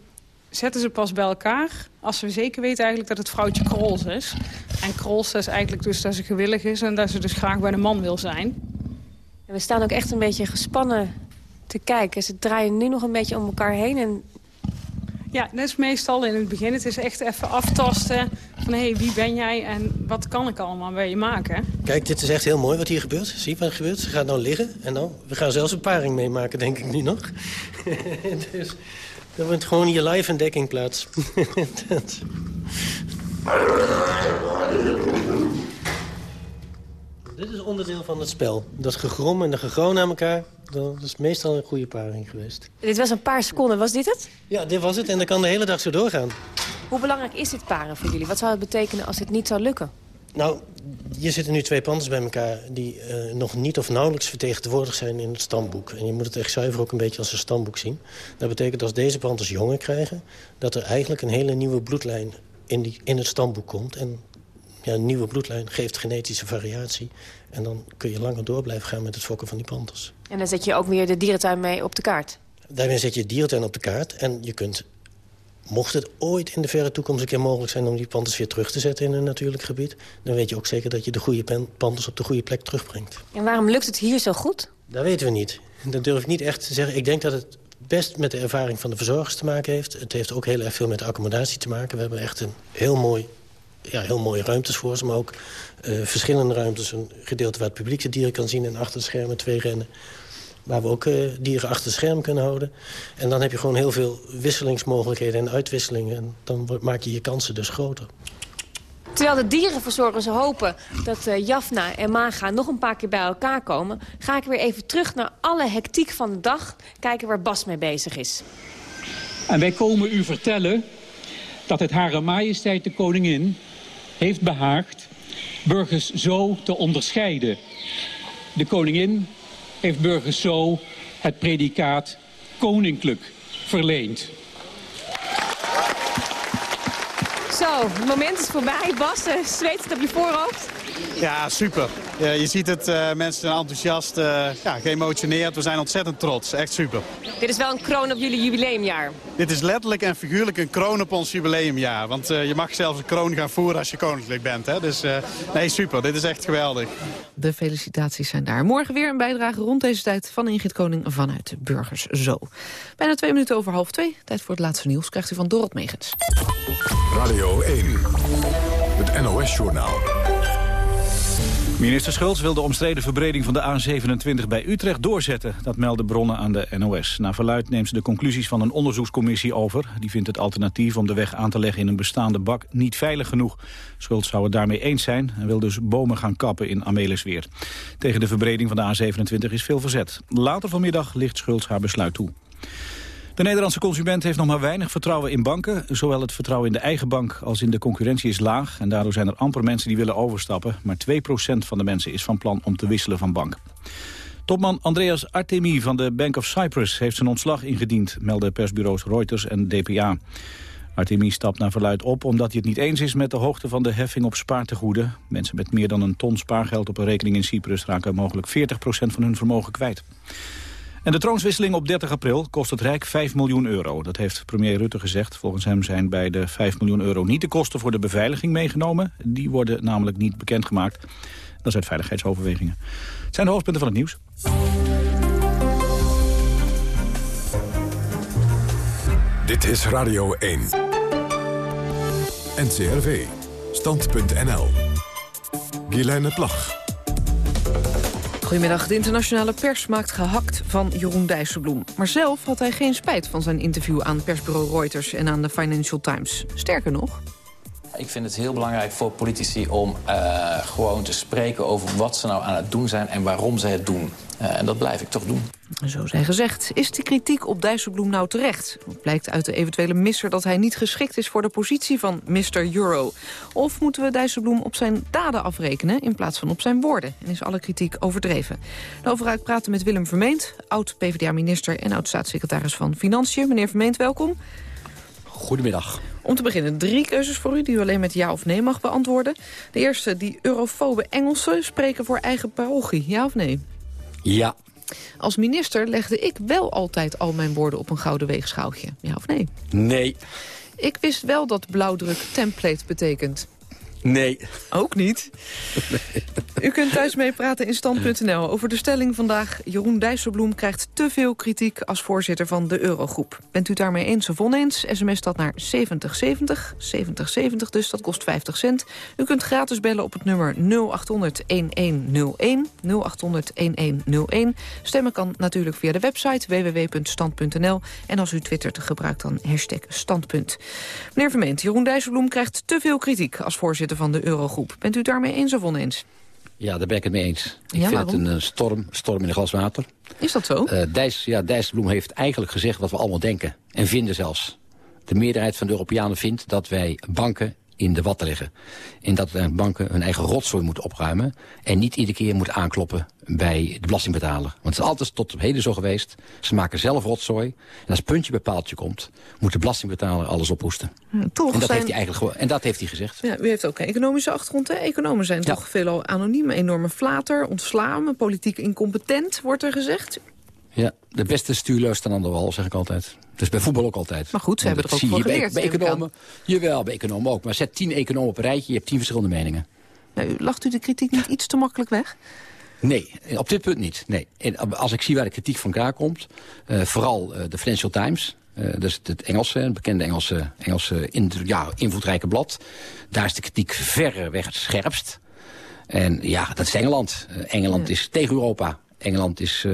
zetten ze pas bij elkaar als we zeker weten eigenlijk dat het vrouwtje Krols is. En Krols is eigenlijk dus dat ze gewillig is en dat ze dus graag bij de man wil zijn. En we staan ook echt een beetje gespannen te kijken. Ze draaien nu nog een beetje om elkaar heen. En... Ja, dat is meestal in het begin. Het is echt even aftasten van hé, hey, wie ben jij en wat kan ik allemaal bij je maken. Kijk, dit is echt heel mooi wat hier gebeurt. Zie je wat er gebeurt? Ze gaat nou liggen en dan... We gaan zelfs een paring meemaken, denk ik nu nog. dus dat wordt gewoon hier live dekking plaats. dat... Dit is onderdeel van het spel. Dat gegrom en de gegroon naar elkaar, dat is meestal een goede paring geweest. Dit was een paar seconden, was dit het? Ja, dit was het en dat kan de hele dag zo doorgaan. Hoe belangrijk is dit paren voor jullie? Wat zou het betekenen als het niet zou lukken? Nou, hier zitten nu twee pandas bij elkaar... die uh, nog niet of nauwelijks vertegenwoordigd zijn in het stamboek. En je moet het echt zuiver ook een beetje als een stamboek zien. Dat betekent als deze pandas jongen krijgen... dat er eigenlijk een hele nieuwe bloedlijn in, die, in het stamboek komt. En ja, een nieuwe bloedlijn geeft genetische variatie. En dan kun je langer door blijven gaan met het fokken van die pandas. En dan zet je ook weer de dierentuin mee op de kaart? Daarmee zet je de dierentuin op de kaart. En je kunt, mocht het ooit in de verre toekomst een keer mogelijk zijn... om die pandas weer terug te zetten in een natuurlijk gebied... dan weet je ook zeker dat je de goede pandas op de goede plek terugbrengt. En waarom lukt het hier zo goed? Dat weten we niet. Dat durf ik niet echt te zeggen. Ik denk dat het best met de ervaring van de verzorgers te maken heeft. Het heeft ook heel erg veel met accommodatie te maken. We hebben echt een heel mooi ja, heel mooie ruimtes voor ze. Maar ook uh, verschillende ruimtes. Een gedeelte waar het publiek de dieren kan zien. En achter de schermen twee rennen. Waar we ook uh, dieren achter het scherm kunnen houden. En dan heb je gewoon heel veel wisselingsmogelijkheden en uitwisselingen. En dan maak je je kansen dus groter. Terwijl de dierenverzorgers hopen dat uh, Jafna en Maga nog een paar keer bij elkaar komen... ga ik weer even terug naar alle hectiek van de dag. Kijken waar Bas mee bezig is. En wij komen u vertellen dat het Hare Majesteit de Koningin heeft behaagd burgers zo te onderscheiden. De koningin heeft burgers zo het predicaat koninklijk verleend. Zo, het moment is voorbij. Bas, uh, zweet het op je voorhoofd? Ja, super. Ja, je ziet het, uh, mensen zijn enthousiast, uh, ja, geëmotioneerd. We zijn ontzettend trots. Echt super. Dit is wel een kroon op jullie jubileumjaar. Dit is letterlijk en figuurlijk een kroon op ons jubileumjaar. Want uh, je mag zelfs een kroon gaan voeren als je koninklijk bent. Hè? Dus nee, super. Dit is echt geweldig. De felicitaties zijn daar. Morgen weer een bijdrage rond deze tijd van Ingrid Koning vanuit de Burgers Zo. Bijna twee minuten over half twee. Tijd voor het laatste nieuws. Krijgt u van Dorot Megens. Radio 1. Het NOS-journaal. Minister Schultz wil de omstreden verbreding van de A27 bij Utrecht doorzetten. Dat melden bronnen aan de NOS. Na verluid neemt ze de conclusies van een onderzoekscommissie over. Die vindt het alternatief om de weg aan te leggen in een bestaande bak niet veilig genoeg. Schultz zou het daarmee eens zijn en wil dus bomen gaan kappen in Amelisweer. Tegen de verbreding van de A27 is veel verzet. Later vanmiddag ligt Schultz haar besluit toe. De Nederlandse consument heeft nog maar weinig vertrouwen in banken. Zowel het vertrouwen in de eigen bank als in de concurrentie is laag. En daardoor zijn er amper mensen die willen overstappen. Maar 2% van de mensen is van plan om te wisselen van bank. Topman Andreas Artemi van de Bank of Cyprus heeft zijn ontslag ingediend, melden persbureaus Reuters en DPA. Artemi stapt naar verluid op omdat hij het niet eens is met de hoogte van de heffing op spaartegoeden. Mensen met meer dan een ton spaargeld op een rekening in Cyprus raken mogelijk 40% van hun vermogen kwijt. En de troonswisseling op 30 april kost het Rijk 5 miljoen euro. Dat heeft premier Rutte gezegd. Volgens hem zijn bij de 5 miljoen euro niet de kosten voor de beveiliging meegenomen. Die worden namelijk niet bekendgemaakt. Dat uit veiligheidsoverwegingen. Het zijn de hoofdpunten van het nieuws. Dit is Radio 1. NCRV. Stand.nl. Guilaine Plag. Goedemiddag. De internationale pers maakt gehakt van Jeroen Dijsselbloem. Maar zelf had hij geen spijt van zijn interview aan persbureau Reuters en aan de Financial Times. Sterker nog... Ik vind het heel belangrijk voor politici om uh, gewoon te spreken over wat ze nou aan het doen zijn en waarom ze het doen. Uh, en dat blijf ik toch doen. Zo zij gezegd. Is de kritiek op Dijsselbloem nou terecht? Het blijkt uit de eventuele misser dat hij niet geschikt is voor de positie van Mr. Euro. Of moeten we Dijsselbloem op zijn daden afrekenen in plaats van op zijn woorden? En is alle kritiek overdreven? Daarover ik praten met Willem Vermeend, oud-PVDA-minister en oud-staatssecretaris van Financiën. Meneer Vermeend, welkom. Goedemiddag. Om te beginnen drie keuzes voor u die u alleen met ja of nee mag beantwoorden. De eerste, die eurofobe Engelsen spreken voor eigen parochie, ja of nee? Ja. Als minister legde ik wel altijd al mijn woorden op een gouden weegschaaltje. Ja of nee? Nee. Ik wist wel dat blauwdruk template betekent. Nee. Ook niet. U kunt thuis meepraten in stand.nl over de stelling vandaag. Jeroen Dijsselbloem krijgt te veel kritiek als voorzitter van de Eurogroep. Bent u daarmee eens of oneens? SMS dat naar 7070. 7070 dus, dat kost 50 cent. U kunt gratis bellen op het nummer 0800-1101. 0800-1101. Stemmen kan natuurlijk via de website www.stand.nl. En als u twittert, gebruikt dan hashtag standpunt. Meneer Vermeent, Jeroen Dijsselbloem krijgt te veel kritiek als voorzitter van de Eurogroep. Bent u daarmee eens of oneens? Ja, daar ben ik het mee eens. Ik Ja, vind waarom? het een eh, storm, storm in een glas water. Is dat zo? Dijs, ja, Dijsselbloem heeft eigenlijk gezegd wat we allemaal denken. En vinden zelfs. De meerderheid van de Europeanen vindt dat wij banken in de watten leggen. En dat eh, banken hun eigen rotzooi moeten opruimen. En niet iedere keer moeten aankloppen bij de belastingbetaler. Want het is altijd tot op heden zo geweest. Ze maken zelf rotzooi. En als puntje bij paaltje komt, moet de belastingbetaler alles ophoesten. Ja, toch en, dat zijn... heeft hij eigenlijk gewoon, en dat heeft hij gezegd. Ja, u heeft ook een economische achtergrond. Hè? Economen zijn toch veelal anoniem, enorme flater, ontslaan, politiek incompetent, wordt er gezegd. Ja, de beste stuurloos staan aan de wal, zeg ik altijd. Dus bij voetbal ook altijd. Maar goed, ze En hebben er ook je bij- geleerd, Bij, ik economen, jawel, bij economen ook. Maar zet tien economen op een rijtje, je hebt tien verschillende meningen. Nou, lacht u de kritiek niet iets te makkelijk weg? Nee, op dit punt niet. Nee. En als ik zie waar de kritiek van elkaar komt, eh, vooral eh, de Financial Times, is het Engelse, bekende Engelse, Engelse in, ja, invloedrijke blad. Daar is de kritiek verreweg het scherpst. En ja, dat is Engeland. Engeland is tegen Europa. Engeland is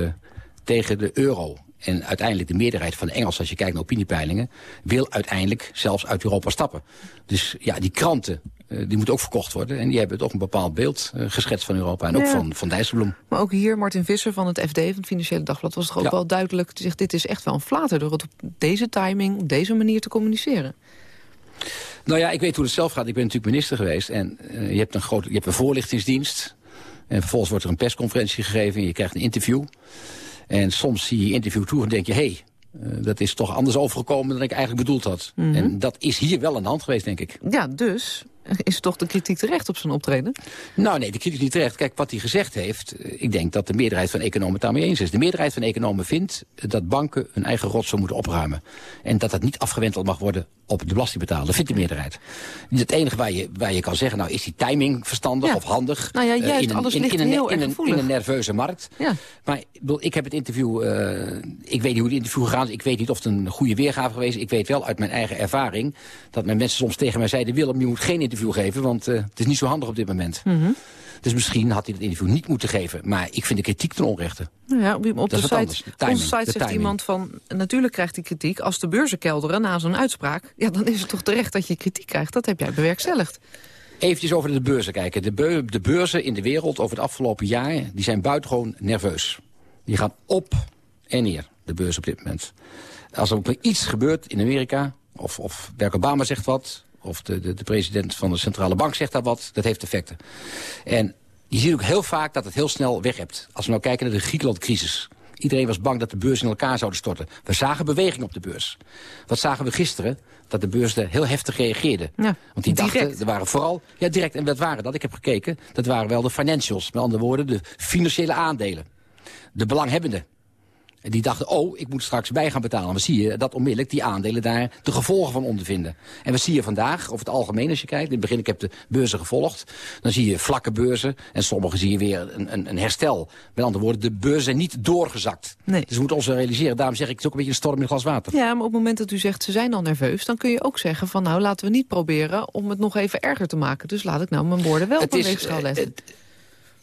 tegen de euro. En uiteindelijk de meerderheid van de Engelsen, als je kijkt naar opiniepeilingen... wil uiteindelijk zelfs uit Europa stappen. Dus ja, die kranten, eh, die moeten ook verkocht worden. En die hebben toch een bepaald beeld eh, geschetst van Europa. En ook van, van Dijsselbloem. Maar ook hier, Martin Visser van het FD, van het Financiële Dagblad... was toch ook Ja. wel duidelijk zeggen... dit is echt wel een flater door het op deze timing, op deze manier te communiceren. Nou ja, ik weet hoe het zelf gaat. Ik ben natuurlijk minister geweest. En eh, je, hebt een grote, je hebt een voorlichtingsdienst. En vervolgens wordt er een persconferentie gegeven. En je krijgt een interview. En soms zie je interview toe en denk je... hé, hey, eh, dat is toch anders overgekomen dan ik eigenlijk bedoeld had. Mhm. En dat is hier wel aan de hand geweest, denk ik. Ja, dus is toch de kritiek terecht op zijn optreden? Nou nee, de kritiek is niet terecht. Kijk, wat hij gezegd heeft, ik denk dat de meerderheid van economen het daarmee eens is. De meerderheid van economen vindt dat banken hun eigen rotzooi moeten opruimen. En dat dat niet afgewenteld mag worden op de belastingbetaler. Dat vindt de meerderheid. Het enige waar je, waar je kan zeggen, nou is die timing verstandig Ja. of handig? Nou ja, Eh, juist, in een, alles in, ligt in een, heel in, een, gevoelig. in een nerveuze markt. Ja. Maar ik heb het interview, eh, ik weet niet hoe het interview gegaan is. Ik weet niet of het een goede weergave geweest is. Ik weet wel uit mijn eigen ervaring dat mijn mensen soms tegen mij zeiden... Willem, je moet geen interview geven, want eh, het is niet zo handig op dit moment. Mhm. Dus misschien had hij het interview niet moeten geven. Maar ik vind de kritiek ten onrechte. Nou ja, op, op Dat de site, anders, de timing, onze site de zegt iemand van... natuurlijk krijgt hij kritiek als de beurzen kelderen na zo'n uitspraak. Ja, dan is het toch terecht dat je kritiek krijgt. Dat heb jij bewerkstelligd. Eventjes over de beurzen kijken. De, beu- de beurzen in de wereld over het afgelopen jaar... die zijn buitengewoon nerveus. Die gaan op en neer, de beurs op dit moment. Als er ook iets gebeurt in Amerika... of, of Barack Obama zegt wat... of de, de, de president van de centrale bank zegt daar wat... dat heeft effecten. En je ziet ook heel vaak dat het heel snel weg hebt. Als we nou kijken naar de Griekenland-crisis... Iedereen was bang dat de beurs in elkaar zouden storten. We zagen beweging op de beurs. Wat zagen we gisteren? Dat de beurzen heel heftig reageerden. Ja, Want die dachten, er waren vooral... Ja, direct. En wat waren dat? Ik heb gekeken. Dat waren wel de financials. Met andere woorden, de financiële aandelen. De belanghebbenden. Die dachten, oh, ik moet straks bij gaan betalen. Maar zie je dat onmiddellijk die aandelen daar de gevolgen van ondervinden. En wat zie je vandaag, over het algemeen als je kijkt. In het begin, ik heb de beurzen gevolgd. Dan zie je vlakke beurzen. En sommige zie je weer een, een, een herstel. Met andere woorden, de beurzen zijn niet doorgezakt. Nee. Dus we moeten ons realiseren. Daarom zeg ik, het is ook een beetje een storm in een glas water. Ja, maar op het moment dat u zegt ze zijn al nerveus... dan kun je ook zeggen van nou laten we niet proberen om het nog even erger te maken. Dus laat ik nou mijn woorden wel op Het een weegschaal leggen. het-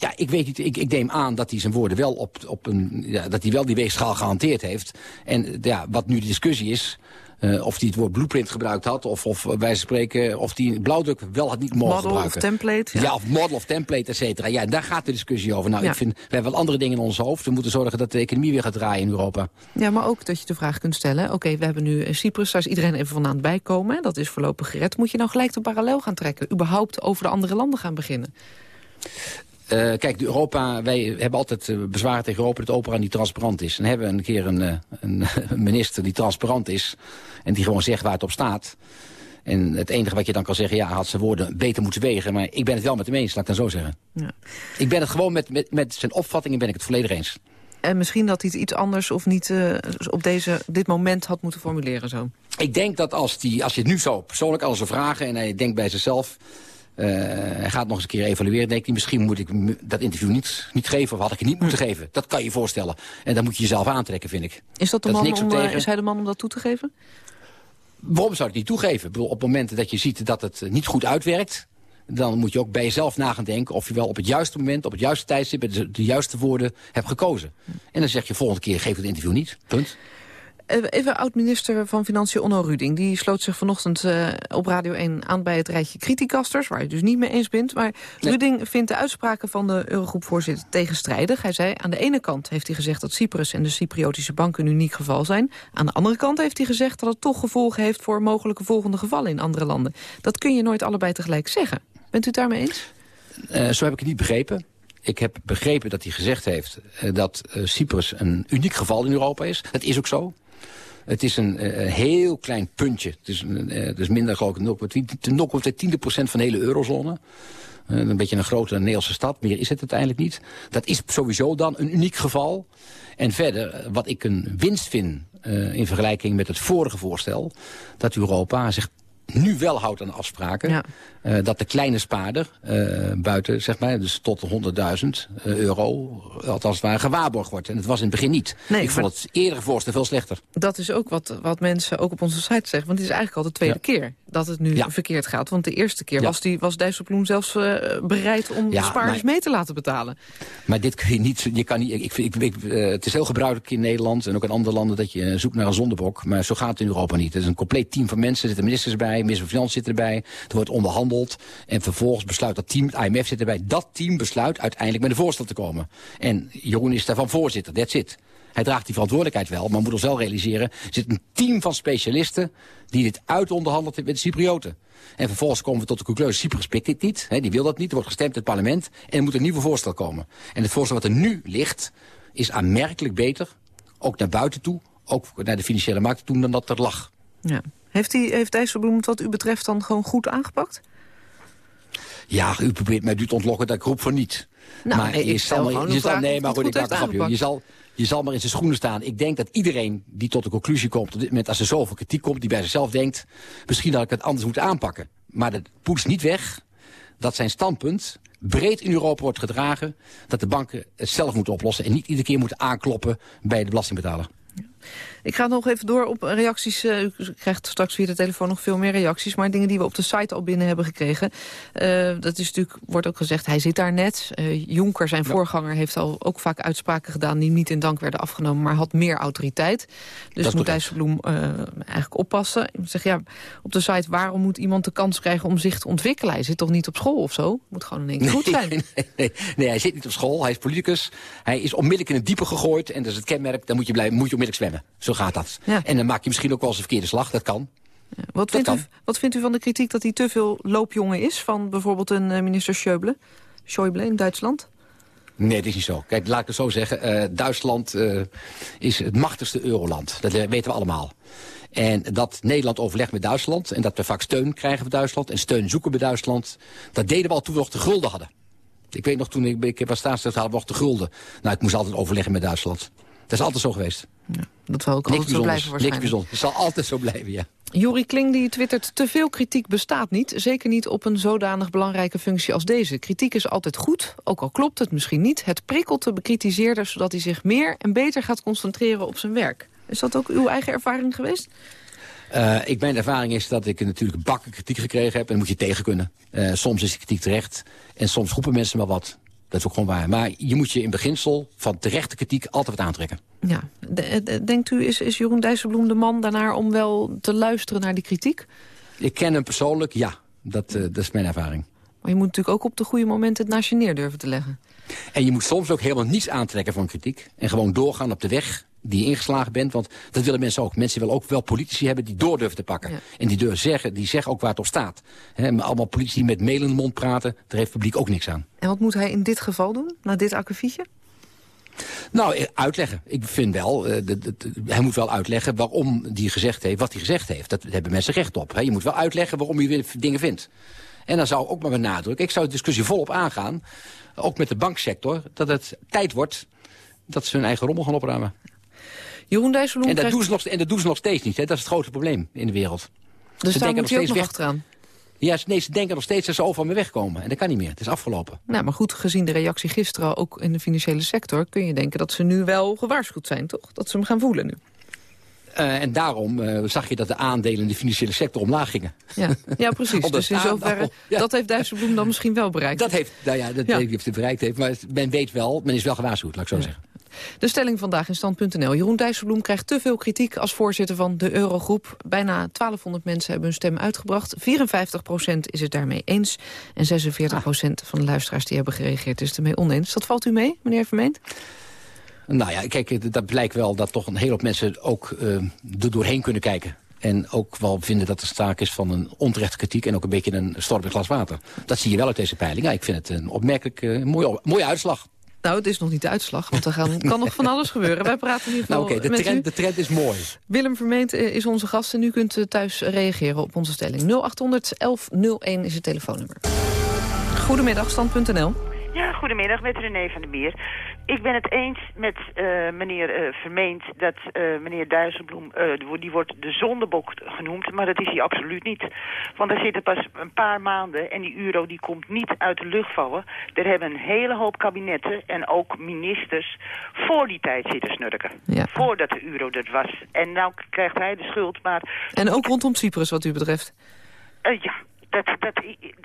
Ja, ik weet niet. Ik, ik neem aan dat hij zijn woorden wel op, op een. Ja, dat hij wel die weegschaal gehanteerd heeft. En eh, ja, wat nu de discussie is. eh, of hij het woord blueprint gebruikt had. Of, of eh, wij spreken. Of hij blauwdruk wel had niet mogen Model of gebruiken. template, ja. Ja. of model of template, et cetera. Ja, daar gaat de discussie over. Nou, Ja. ik vind. We hebben wel andere dingen in ons hoofd. We moeten zorgen dat de economie weer gaat draaien in Europa. Ja, maar ook dat je de vraag kunt stellen... oké, we hebben nu Cyprus, daar is iedereen even van aan het bijkomen. hè, Dat is voorlopig gered. Moet je nou gelijk de parallel gaan trekken? Überhaupt over de andere landen gaan beginnen? Eh, kijk, Europa, wij hebben altijd eh, bezwaar tegen Europa dat opera niet transparant is. En hebben we een keer een, eh, een, minister die transparant is en die gewoon zegt waar het op staat. En het enige wat je dan kan zeggen, ja, had zijn woorden beter moeten wegen. Maar ik ben het wel met hem eens, laat ik dan zo zeggen. Ja. Ik ben het gewoon met, met, met zijn opvattingen ben ik het volledig eens. En misschien dat hij het iets anders of niet uh, op deze, dit moment had moeten formuleren zo. Ik denk dat als, die, als je het nu zo persoonlijk alles zou vragen... en hij denkt bij zichzelf, hij gaat nog eens een keer evalueren... denkt hij, misschien moet ik dat interview niet, niet geven... of had ik het niet moeten hm. geven. Dat kan je je voorstellen. En dan moet je jezelf aantrekken, vind ik. Is, dat de man om, uh, is hij de man om dat toe te geven? Waarom zou ik het niet toegeven? Op momenten dat je ziet dat het niet goed uitwerkt dan moet je ook bij jezelf na gaan denken... of je wel op het juiste moment, op het juiste tijdstip... de, de juiste woorden hebt gekozen. En dan zeg je volgende keer, geef het interview niet. Punt. Eh, even oud-minister van Financiën Onno Ruding. Die sloot zich vanochtend uh, op Radio 1 aan bij het rijtje criticasters... waar je dus niet mee eens bent. Maar nee. Ruding vindt de uitspraken van de Eurogroepvoorzitter tegenstrijdig. Hij zei, aan de ene kant heeft hij gezegd dat Cyprus en de Cypriotische bank een uniek geval zijn. Aan de andere kant heeft hij gezegd dat het toch gevolgen heeft... voor mogelijke volgende gevallen in andere landen. Dat kun je nooit allebei tegelijk zeggen. Bent u het daarmee eens? Uh, zo heb ik het niet begrepen. Ik heb begrepen dat hij gezegd heeft dat Cyprus een uniek geval in Europa is. Dat is ook zo. Het is een heel klein puntje. Het is, dus minder geloof ik 0,10% van de hele eurozone. een beetje een grote Nederlandse stad. Meer is het uiteindelijk niet. Dat is sowieso dan een uniek geval. En verder, wat ik een winst vind in vergelijking met het vorige voorstel... dat Europa zich nu wel houdt aan afspraken. Ja. Uh, dat de kleine spaarder uh, buiten, zeg maar, dus tot 100.000 uh, euro, althans waar gewaarborgd wordt. En het was in het begin niet. Nee, Ik vond het eerdere voorstel veel slechter. Dat is ook wat, wat mensen ook op onze site zeggen. Want het is eigenlijk al de tweede ja. keer dat het nu ja. verkeerd gaat. Want de eerste keer was, die, was Dijsselbloem zelfs uh, bereid om de spaarders maar, mee te laten betalen. Maar dit kun je niet, je kan niet ik, ik, ik, het is heel gebruikelijk in Nederland en ook in andere landen dat je zoekt naar een zondebok. Maar zo gaat het in Europa niet. Het is een compleet team van mensen, er zitten ministers bij, minister van Financiën zit erbij. Er wordt onderhandeld. En vervolgens besluit dat team, het IMF zit erbij, dat team besluit uiteindelijk met een voorstel te komen. En Jeroen is daarvan voorzitter, that's it. Hij draagt die verantwoordelijkheid wel, maar moet ons wel realiseren... er zit een team van specialisten die dit uitonderhandeld heeft met de Cyprioten. En vervolgens komen we tot de conclusie, Cyprus pikt dit niet, hè, die wil dat niet, er wordt gestemd in het parlement... en er moet een nieuw voorstel komen. En het voorstel wat er nu ligt, is aanmerkelijk beter, ook naar buiten toe... ook naar de financiële markt toe, dan dat er lag. Ja. Heeft, die, heeft Dijsselbloem wat u betreft dan gewoon goed aangepakt? Ja, u probeert mij nu te ontlokken dat ik roep voor niet. Nou, maar nee, je zal, maar, je zal, nee, maar goed, ik maak je. Je zal, je zal maar in zijn schoenen staan. Ik denk dat iedereen die tot de conclusie komt... op dit moment als er zoveel kritiek komt, die bij zichzelf denkt... misschien dat ik het anders moet aanpakken. Maar dat poetst niet weg dat zijn standpunt breed in Europa wordt gedragen... dat de banken het zelf moeten oplossen... en niet iedere keer moeten aankloppen bij de belastingbetaler. Ik ga nog even door op reacties. Uh, u krijgt straks via de telefoon nog veel meer reacties. Maar dingen die we op de site al binnen hebben gekregen. Uh, dat is natuurlijk, wordt ook gezegd, hij zit daar net. Uh, Jonker, zijn ja. voorganger, heeft al ook vaak uitspraken gedaan... die niet in dank werden afgenomen, maar had meer autoriteit. Dus dat moet Dijsselbloem eigenlijk oppassen. Ik zeg, ja, op de site, waarom moet iemand de kans krijgen om zich te ontwikkelen? Hij zit toch niet op school of zo? Moet gewoon in één keer goed zijn. Nee, nee, nee, hij zit niet op school. Hij is politicus. Hij is onmiddellijk in het diepe gegooid. En dat is het kenmerk, dan moet je, blijven, moet je onmiddellijk zwemmen. Zo gaat dat. Ja. En dan maak je misschien ook wel eens een verkeerde slag. Dat kan. Ja. Wat, dat vindt kan. U, wat vindt u van de kritiek dat hij te veel loopjongen is... van bijvoorbeeld een uh, minister Schäuble, Schäuble in Duitsland? Nee, dat is niet zo. Kijk, laat ik het zo zeggen. Uh, Duitsland uh, is het machtigste euroland. Dat weten we allemaal. En dat Nederland overlegt met Duitsland... en dat we vaak steun krijgen van Duitsland... en steun zoeken bij Duitsland... dat deden we al toen we nog de gulden hadden. Ik weet nog, toen ik, ik was staatssecretaris, hadden we nog de gulden. Nou, ik moest altijd overleggen met Duitsland. Dat is altijd zo geweest. Ja, dat zal ook Niks altijd zo blijven waarschijnlijk. Niks bijzonder. Het zal altijd zo blijven, ja. Juri Kling die twittert, te veel kritiek bestaat niet. Zeker niet op een zodanig belangrijke functie als deze. Kritiek is altijd goed, ook al klopt het misschien niet. Het prikkelt de bekritiseerder zodat hij zich meer en beter gaat concentreren op zijn werk. Is dat ook uw eigen ervaring geweest? Uh, ik, mijn ervaring is dat ik natuurlijk bakken kritiek gekregen heb. En dan moet je tegen kunnen. Uh, soms is die kritiek terecht. En soms roepen mensen wel wat. Dat is ook gewoon waar. Maar je moet je in beginsel van terechte kritiek altijd wat aantrekken. Ja. Denkt u, is, is Jeroen Dijsselbloem de man daarnaar om wel te luisteren naar die kritiek? Ik ken hem persoonlijk, ja. Dat, uh, dat is mijn ervaring. Maar je moet natuurlijk ook op de goede momenten het naast je neer durven te leggen. En je moet soms ook helemaal niets aantrekken van kritiek. En gewoon doorgaan op de weg die je ingeslagen bent. Want dat willen mensen ook. Mensen willen ook wel politici hebben die door durven te pakken. Ja. En die durven zeggen, die zeggen ook waar het op staat. He, maar allemaal politici die met mail in de mond praten, daar heeft het publiek ook niks aan. En wat moet hij in dit geval doen, na dit akkefietje? Nou, eh, uitleggen. Ik vind wel, uh, de, de, hij moet wel uitleggen waarom hij gezegd heeft wat hij gezegd heeft. Dat hebben mensen recht op. He. Je moet wel uitleggen waarom je dingen vindt. En dan zou ik ook maar benadrukken, ik zou de discussie volop aangaan, ook met de banksector, dat het tijd wordt dat ze hun eigen rommel gaan opruimen. Jeroen Dijsselbloem En dat, krijgt- doen ze nog, en dat doen ze nog steeds niet. Hè. Dat is het grote probleem in de wereld. Dus Ze daar denken moet ook nog weg- achteraan. Ja, ze- nee, ze denken nog steeds dat ze overal mee wegkomen. En dat kan niet meer. Het is afgelopen. Nou, maar goed, gezien de reactie gisteren ook in de financiële sector... kun je denken dat ze nu wel gewaarschuwd zijn, toch? Dat ze hem gaan voelen nu. Eh, en daarom eh, zag je dat de aandelen in de financiële sector omlaag gingen. Ja, ja precies. Dus in zoverre, ja. dat heeft Dijsselbloem dan misschien wel bereikt. Dat heeft, nou ja, dat Ja. weet ik niet of het bereikt heeft. Maar men weet wel, men is wel gewaarschuwd, laat ik zo zeggen. De stelling vandaag in stand.nl. Jeroen Dijsselbloem krijgt te veel kritiek als voorzitter van de Eurogroep. Bijna 1200 mensen hebben hun stem uitgebracht. 54% is het daarmee eens. En 46% van de luisteraars die hebben gereageerd is het ermee oneens. Dat valt u mee, meneer Vermeend? Nou ja, kijk, het- dat blijkt wel dat toch een hele hoop mensen ook eh, er doorheen kunnen kijken. En ook wel vinden dat er sprake is van een onterechte kritiek... en ook een beetje een storm in glas water. Dat zie je wel uit deze peiling. Ja, ik vind het een opmerkelijk eh, mooie, mooie uitslag. Nou, het is nog niet de uitslag, want er gaan, kan nog van alles gebeuren. Wij praten in ieder Nou geval oké, de, u. trend, de trend is mooi. Willem Vermeend eh, is onze gast en u kunt thuis reageren op onze stelling. 0800 1101 is het telefoonnummer. Goedemiddag, stand.nl. Ja, goedemiddag met René van der Meer. Ik ben het eens met eh, meneer eh, Vermeend dat eh, meneer Duizelbloem, die wordt- de zondebok genoemd, maar dat is hij absoluut niet. Want er zitten pas een paar maanden en die euro die komt niet uit de lucht vallen. Er hebben een hele hoop kabinetten en ook ministers voor die tijd zitten snurken. Voordat de euro er was. En nou krijgt hij de schuld, maar En ook rondom Cyprus wat u betreft. ja, dat, dat,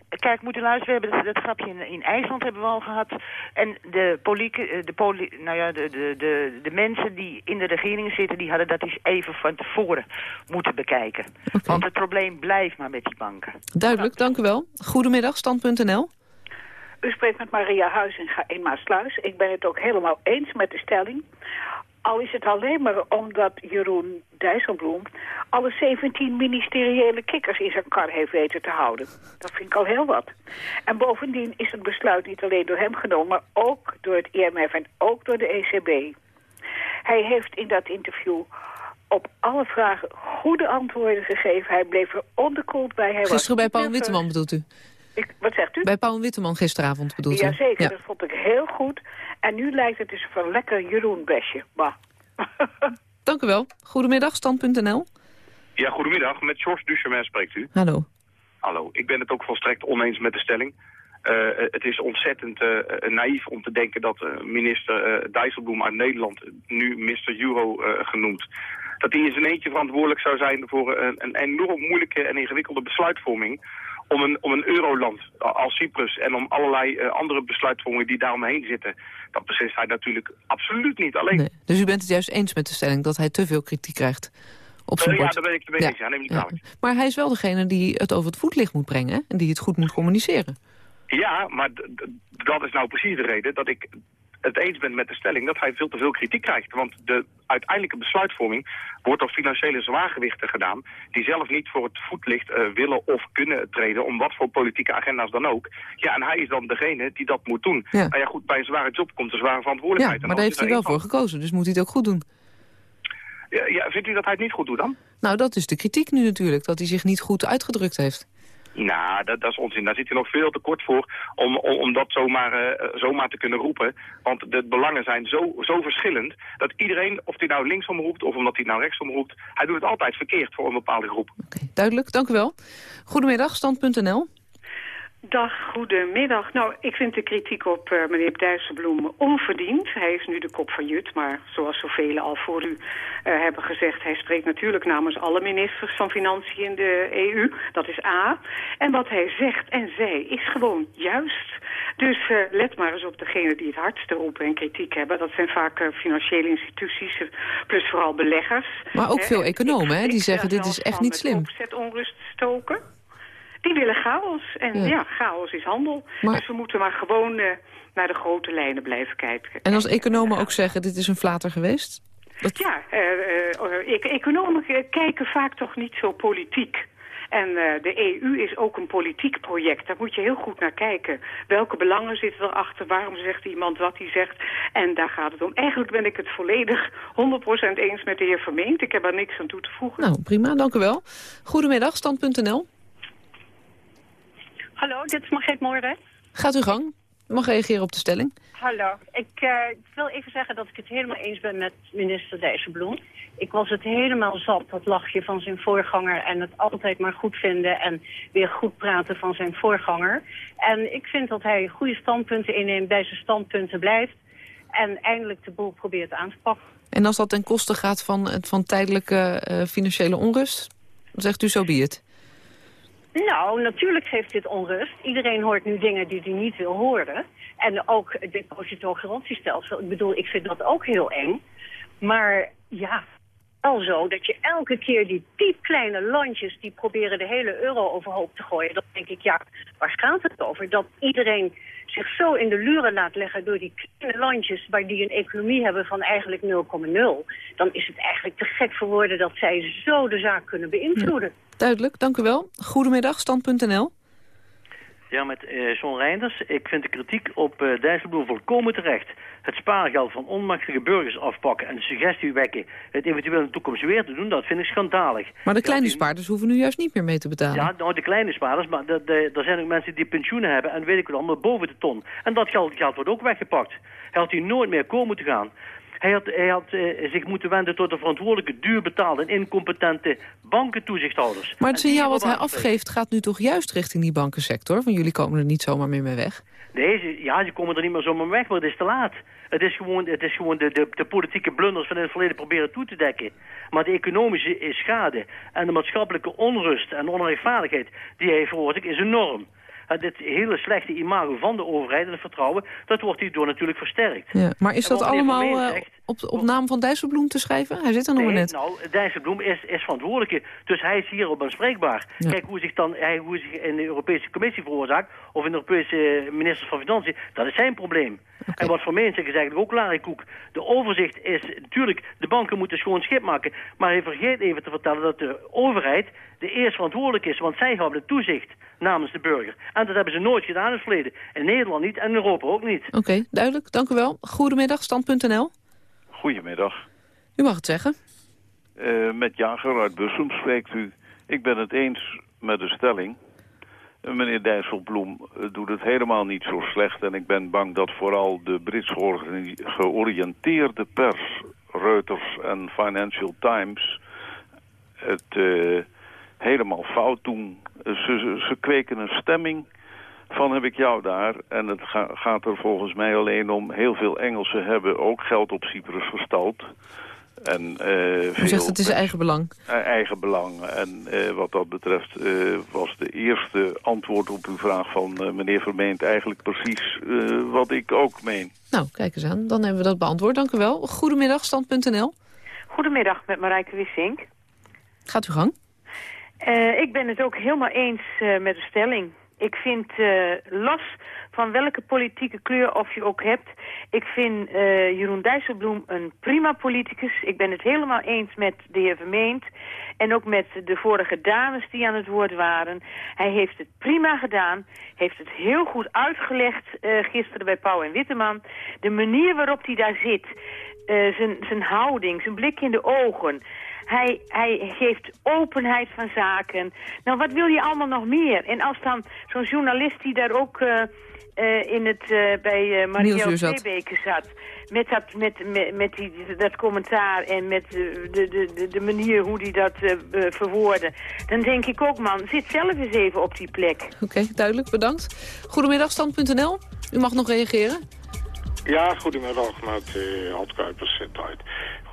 kijk, moeten luisteren. We hebben dat, dat grapje in, in IJsland hebben we al gehad. En de, polieke, eh, de, poli, nou ja, de, de, de, de mensen die in de regering zitten... die hadden dat eens even van tevoren moeten bekijken. Want het probleem blijft maar met die banken. Duidelijk, dank u wel. Goedemiddag, stand.nl. U spreekt met Maria Huizinga in Maasluis. Ik ben het ook helemaal eens met de stelling. Al is het alleen maar omdat Jeroen Dijsselbloem... alle 17 ministeriële kikkers in zijn kar heeft weten te houden. Dat vind ik al heel wat. En bovendien is het besluit niet alleen door hem genomen... maar ook door het IMF en ook door de ECB. Hij heeft in dat interview op alle vragen goede antwoorden gegeven. Hij bleef er onderkoeld bij. Hij was Gisteren bij Paul. Witteman bedoelt u? Ik, wat zegt u? Bij Paul Witteman gisteravond bedoelt u? Jazeker, Ja. dat vond ik heel goed. En nu lijkt het dus van lekker Jeroen-besje. Bah. Dank u wel. Goedemiddag, stand.nl. Ja, goedemiddag. Met George Duchemin spreekt u. Hallo. Hallo. Ik ben het ook volstrekt oneens met de stelling. Eh, het is ontzettend eh, naïef om te denken dat eh, minister eh Dijsselbloem uit Nederland, nu Mr. Euro eh, genoemd, dat hij in zijn eentje verantwoordelijk zou zijn voor een, een enorm moeilijke en ingewikkelde besluitvorming om een, om een euroland als Cyprus en om allerlei eh, andere besluitvormingen die daaromheen zitten. Dat beslist hij natuurlijk absoluut niet alleen. Nee. Dus u bent het juist eens met de stelling dat hij te veel kritiek krijgt op zijn Eh, ja, bord. daar ben ik het mee eens. Ja, neem niet. Maar hij is wel degene die het over het voetlicht moet brengen en die het goed moet communiceren. Ja, maar dat is nou precies de reden dat ik het eens ben met de stelling dat hij veel te veel kritiek krijgt. Want de uiteindelijke besluitvorming wordt door financiële zwaargewichten gedaan... die zelf niet voor het voetlicht eh, willen of kunnen treden... om wat voor politieke agenda's dan ook. Ja, en hij is dan degene die dat moet doen. Ja. Nou ja, goed, bij een zware job komt een zware Ja, verantwoordelijkheid. En maar daar heeft hij wel voor gekozen, dus moet hij het ook goed doen. Ja, ja, vindt u dat hij het niet goed doet dan? Nou, dat is de kritiek nu natuurlijk, dat hij zich niet goed uitgedrukt heeft. Nou, dat, dat is onzin. Daar zit hij nog veel te kort voor om, om, om dat zomaar, eh, zomaar te kunnen roepen. Want de belangen zijn zo, zo verschillend dat iedereen, of hij nou linksom roept of omdat hij nou rechtsom roept, hij doet het altijd verkeerd voor een bepaalde groep. Duidelijk, dank u wel. Goedemiddag, stand.nl. Dag, goedemiddag. Nou, ik vind de kritiek op eh, meneer Dijsselbloem onverdiend. Hij is nu de kop van Jut, maar zoals zoveel al voor u eh, hebben gezegd... hij spreekt natuurlijk namens alle ministers van Financiën in de EU. Dat is A. En wat hij zegt en zei is gewoon juist. Dus eh, let maar eens op degene die het hardste roepen en kritiek hebben. Dat zijn vaak financiële instituties, plus vooral beleggers. Maar ook veel en economen, hè, die zeggen zeg dit is echt niet slim. opzet onrust stoken. Die willen chaos. En Ja. ja, chaos is handel. Maar- Dus we moeten maar gewoon eh, naar de grote lijnen blijven kijken. En als economen ook zeggen, dit is een flater geweest? Ja, eh, eh, e- economen kijken vaak toch niet zo politiek. En de EU is ook een politiek project. Daar moet je heel goed naar kijken. Welke belangen zitten erachter? Waarom zegt iemand wat hij zegt? En daar gaat het om. Eigenlijk ben ik het volledig 100% eens met de heer Vermeend. Ik heb daar niks aan toe te voegen. Nou, prima, dank u wel. Goedemiddag, stand.nl. Hallo, dit is Margreet Moorder. Gaat uw gang. U mag reageren op de stelling. Hallo. Ik uh, wil even zeggen dat ik het helemaal eens ben met minister Dijsselbloem. Ik was het helemaal zat, dat lachje van zijn voorganger... en het altijd maar goed vinden en weer goed praten van zijn voorganger. En ik vind dat hij goede standpunten inneemt, bij zijn standpunten blijft... en eindelijk de boel probeert aan te pakken. En als dat ten koste gaat van, van tijdelijke uh, financiële onrust, dan zegt u zo so be het. Nou, natuurlijk geeft dit onrust. Iedereen hoort nu dingen die hij niet wil horen. En ook het depositogarantiestelsel. Ik bedoel, ik vind dat ook heel eng. Maar ja, wel zo dat je elke keer die piepkleine landjes... die proberen de hele euro overhoop te gooien. Dan denk ik, ja, waar gaat het over? Dat iedereen zich zo in de luren laat leggen door die kleine landjes... waar die een economie hebben van eigenlijk 0,0. Dan is het eigenlijk te gek voor woorden dat zij zo de zaak kunnen beïnvloeden. duidelijk, dank u wel. Goedemiddag, stand.nl. Ja, met uh, John Reinders. Ik vind de kritiek op uh, Dijsselbloem volkomen terecht. Het spaargeld van onmachtige burgers afpakken en de suggestie wekken... het eventueel in de toekomst weer te doen, dat vind ik schandalig. Maar de kleine spaarders hoeven nu juist niet meer mee te betalen. Ja, nou, de kleine spaarders, maar de, de, er zijn ook mensen die pensioenen hebben... en weet ik wel, allemaal boven de ton. En dat geld, geld wordt ook weggepakt. Hij had hier nooit meer komen te gaan. Hij had, hij had uh, zich moeten wenden tot de verantwoordelijke, duur betaalde en incompetente bankentoezichthouders. Maar het signaal wat hij afgeeft gaat nu toch juist richting die bankensector? Want jullie komen er niet zomaar meer mee weg. Nee, ze, ja, ze komen er niet meer zomaar weg, maar het is te laat. Het is gewoon, het is gewoon de, de, de politieke blunders van het verleden proberen toe te dekken. Maar de economische schade en de maatschappelijke onrust en onrechtvaardigheid die hij veroorzaakt is enorm. Uh, dit hele slechte imago van de overheid en het vertrouwen, dat wordt hierdoor natuurlijk versterkt. Ja, maar is dat allemaal zegt, op, op naam van Dijsselbloem te schrijven? Hij zit er nog nee, net. nou, Dijsselbloem is, is verantwoordelijke, dus hij is hierop aanspreekbaar. Ja. Kijk hoe zich dan hij, hoe zich in de Europese Commissie veroorzaakt, of in de Europese ministers van Financiën, dat is zijn probleem. Okay. En wat voor mij is eigenlijk ook larikoek. De overzicht is natuurlijk, de banken moeten schoon schip maken, maar hij vergeet even te vertellen dat de overheid de eerst verantwoordelijk is, want zij hebben het toezicht namens de burger. En dat hebben ze nooit gedaan in het verleden. In Nederland niet en in Europa ook niet. Oké, okay, duidelijk. Dank u wel. Goedemiddag, stand.nl. Goedemiddag. U mag het zeggen. Uh, met Jager uit Bussum spreekt u. Ik ben het eens met de stelling. Uh, meneer Dijsselbloem uh, doet het helemaal niet zo slecht. En ik ben bang dat vooral de Brits georiënteerde pers... Reuters en Financial Times... het helemaal fout doen. Ze, ze, ze, kweken een stemming van heb ik jou daar. En het ga, gaat er volgens mij alleen om... heel veel Engelsen hebben ook geld op Cyprus verstald. En, uh, U zegt het is eigen belang. Eigen belang. En uh, wat dat betreft uh, was de eerste antwoord op uw vraag van meneer Vermeend... eigenlijk precies wat ik ook meen. Nou, kijk eens aan. Dan hebben we dat beantwoord. Dank u wel. Goedemiddag, stand.nl. Goedemiddag, met Marijke Wissink. Gaat u gang. Uh, ik ben het ook helemaal eens uh, met de stelling. Ik vind uh, las van welke politieke kleur of je ook hebt. Ik vind Jeroen Dijsselbloem een prima politicus. Ik ben het helemaal eens met de heer Vermeend. En ook met de vorige dames die aan het woord waren. Hij heeft het prima gedaan. Heeft het heel goed uitgelegd gisteren bij Pauw en Witteman. De manier waarop hij daar zit. zijn houding, zijn blik in de ogen... Hij, hij geeft openheid van zaken. Nou, wat wil je allemaal nog meer? En als dan zo'n journalist die daar ook uh, uh, in het, uh, bij uh, Marielle Tweebeke zat... Met, dat, met, met, met die, dat commentaar en met de, de, de, de manier hoe hij dat verwoordde... dan denk ik ook, man, zit zelf eens even op die plek. Oké, okay, duidelijk, bedankt. Goedemiddag, stand.nl. U mag nog reageren. Ja, goedemiddag met uh, Hans Kuipers uit.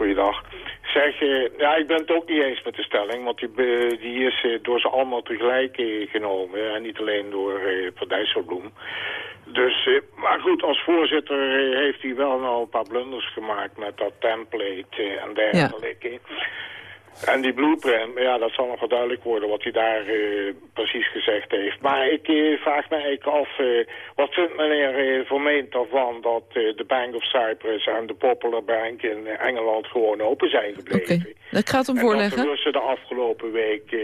Goeiedag. Zeg, uh, ja, ik ben het ook niet eens met de stelling, want die, die is uh, door ze allemaal tegelijk genomen. En niet alleen door Van Dijsselbloem. Dus, maar goed, als voorzitter heeft hij wel nou een paar blunders gemaakt met dat template en dergelijke. Ja. En die blueprint, ja, dat zal nog wel duidelijk worden wat hij daar uh, precies gezegd heeft. Maar ik uh, vraag me eigenlijk af, uh, wat vindt meneer Vermeend ervan dat de Bank of Cyprus en de Popular Bank in Engeland gewoon open zijn gebleven? Oké, okay. dat gaat hem voorleggen. En dat de Russen de afgelopen week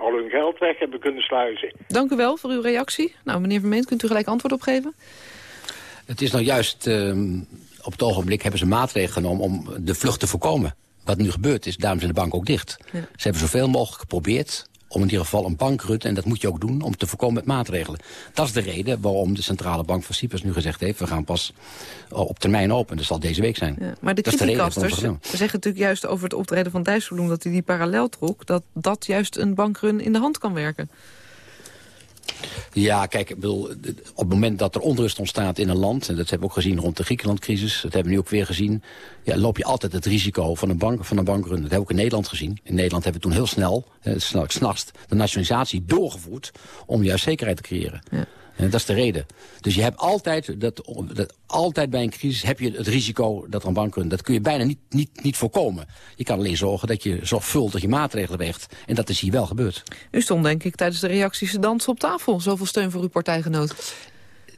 al hun geld weg hebben kunnen sluizen. Dank u wel voor uw reactie. Nou, meneer Vermeend, kunt u gelijk antwoord op geven? Het is nou juist, op het ogenblik hebben ze maatregelen genomen om de vlucht te voorkomen wat nu gebeurt is, daarom zijn de banken ook dicht. Ja. Ze hebben zoveel mogelijk geprobeerd om in ieder geval een bankrut, en dat moet je ook doen, om te voorkomen met maatregelen. Dat is de reden waarom de Centrale Bank van Cyprus nu gezegd heeft... we gaan pas op termijn open. Dat zal deze week zijn. Ja, maar de kritiekasters zeggen natuurlijk juist over het optreden van Dijsselbloem... dat hij die parallel trok, dat dat juist een bankrun in de hand kan werken. Ja, kijk, ik bedoel, op het moment dat er onrust ontstaat in een land... en dat hebben we ook gezien rond de Griekenlandcrisis... dat hebben we nu ook weer gezien... Ja, loop je altijd het risico van een, bank, van een bankrun. Dat hebben we ook in Nederland gezien. In Nederland hebben we toen heel snel, eh, s'nachts, de nationalisatie doorgevoerd... om juist zekerheid te creëren. Ja. En dat is de reden. Dus je hebt altijd, dat, dat, altijd bij een crisis heb je het risico dat er een bank Dat kun je bijna niet, niet, niet voorkomen. Je kan alleen zorgen dat je zorgvuldig je maatregelen weegt. En dat is hier wel gebeurd. U stond denk ik tijdens de reacties dansen op tafel. Zoveel steun voor uw partijgenoot.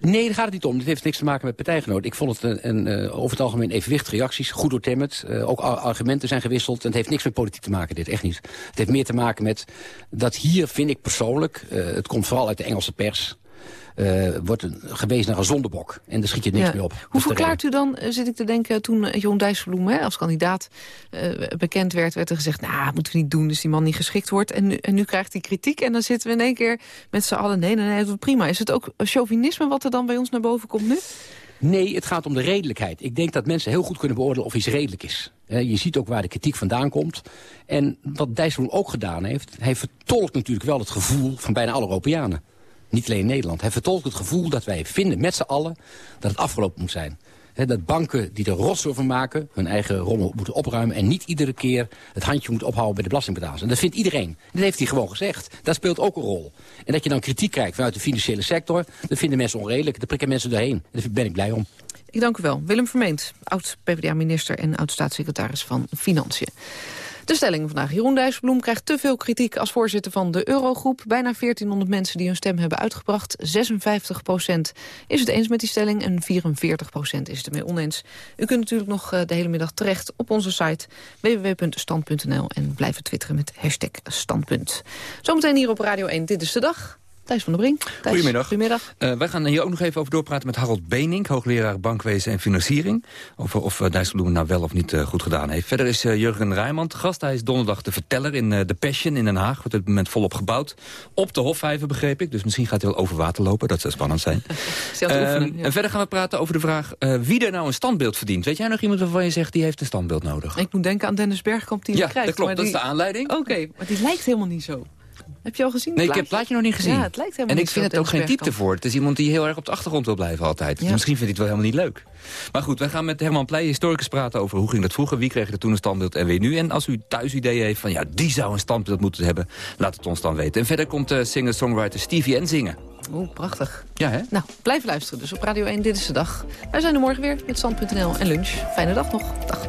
Nee, daar gaat het niet om. Dit heeft niks te maken met partijgenoot. Ik vond het een, een uh, over het algemeen evenwicht reacties. Goed doortemmerd. Uh, ook argumenten zijn gewisseld. En het heeft niks met politiek te maken, dit. Echt niet. Het heeft meer te maken met dat hier, vind ik persoonlijk... Uh, het komt vooral uit de Engelse pers uh, wordt een, gewezen naar een zondebok. En daar schiet je niks meer op. Hoe verklaart u dan, eh, zit ik te denken, toen uh, Jeroen Dijsselbloem hè, als kandidaat uh, bekend werd, werd er gezegd, nou, moeten we niet doen, dus die man niet geschikt wordt. En nu, en nu krijgt hij kritiek en dan zitten we in één keer met z'n allen, nee, nee, nee, dat prima. Is het ook chauvinisme wat er dan bij ons naar boven komt nu? Nee, het gaat om de redelijkheid. Ik denk dat mensen heel goed kunnen beoordelen of iets redelijk is. Je ziet ook waar de kritiek vandaan komt. En wat Dijsselbloem ook gedaan heeft... hij vertolkt natuurlijk wel het gevoel van bijna alle Europeanen. Niet alleen in Nederland. Hij vertolkt het gevoel dat wij vinden met z'n allen dat het afgelopen moet zijn. dat banken die er rotzooi van maken, hun eigen rommel moeten opruimen... en niet iedere keer het handje moeten ophouden bij de belastingbetalers. En dat vindt iedereen. Dat heeft hij gewoon gezegd. Dat speelt ook een rol. En dat je dan kritiek krijgt vanuit de financiële sector... dat vinden mensen onredelijk, daar prikken mensen doorheen. En daar ben ik blij om. Ik dank u wel. Willem Vermeend, oud-PVDA-minister en oud-staatssecretaris van Financiën. De stelling vandaag. Jeroen Dijsselbloem krijgt te veel kritiek als voorzitter van de Eurogroep. Bijna 1400 mensen die hun stem hebben uitgebracht. 56 procent is het eens met die stelling en 44 procent is het ermee oneens. U kunt natuurlijk nog eh, de hele middag terecht op onze site www.stand.nl en blijven twitteren met hashtag standpunt. Zometeen hier op Radio 1. Dit is de dag. Thijs van der Brink. Goedemiddag. Goedemiddag. Uh, wij gaan hier ook nog even over doorpraten met Harold Benink... hoogleraar bankwezen en financiering. Over of uh, Dijsselbloem nou wel of niet uh, goed gedaan heeft. Verder is Jurgen Rijman te gast. Hij is donderdag de verteller in The Passion in Den Haag. Wordt op het moment volop gebouwd. Op de Hofvijver begreep ik. Dus misschien gaat hij wel over water lopen. Dat zou spannend zijn. En verder gaan we praten over de vraag... wie er nou een standbeeld verdient. Weet jij nog iemand waarvan je zegt... die heeft een standbeeld nodig? Ik moet denken aan Dennis Bergkamp die ja, krijgt. dat klopt. dat is de aanleiding. Oké, maar die lijkt helemaal niet zo. Heb je al gezien? Nee, ik heb het plaatje nog niet gezien. Ja, het lijkt helemaal en ik vind het ook geen diepte voor. Het is iemand die heel erg op de achtergrond wil blijven altijd. Dus misschien vindt hij het wel helemaal niet leuk. Maar goed, wij gaan met Herman Pleij, historicus, praten over hoe ging dat vroeger. Wie kreeg er toen een standbeeld en wie nu? En als u thuis ideeën heeft van ja, die zou een standbeeld moeten hebben. Laat het ons dan weten. En verder komt uh, singer-songwriter Stevie N zingen. Oeh, prachtig. Ja, hè? Nou, blijf luisteren dus op Radio 1. Dit is de dag. Wij zijn er morgen weer met stand.nl en lunch. Fijne dag nog. Dag.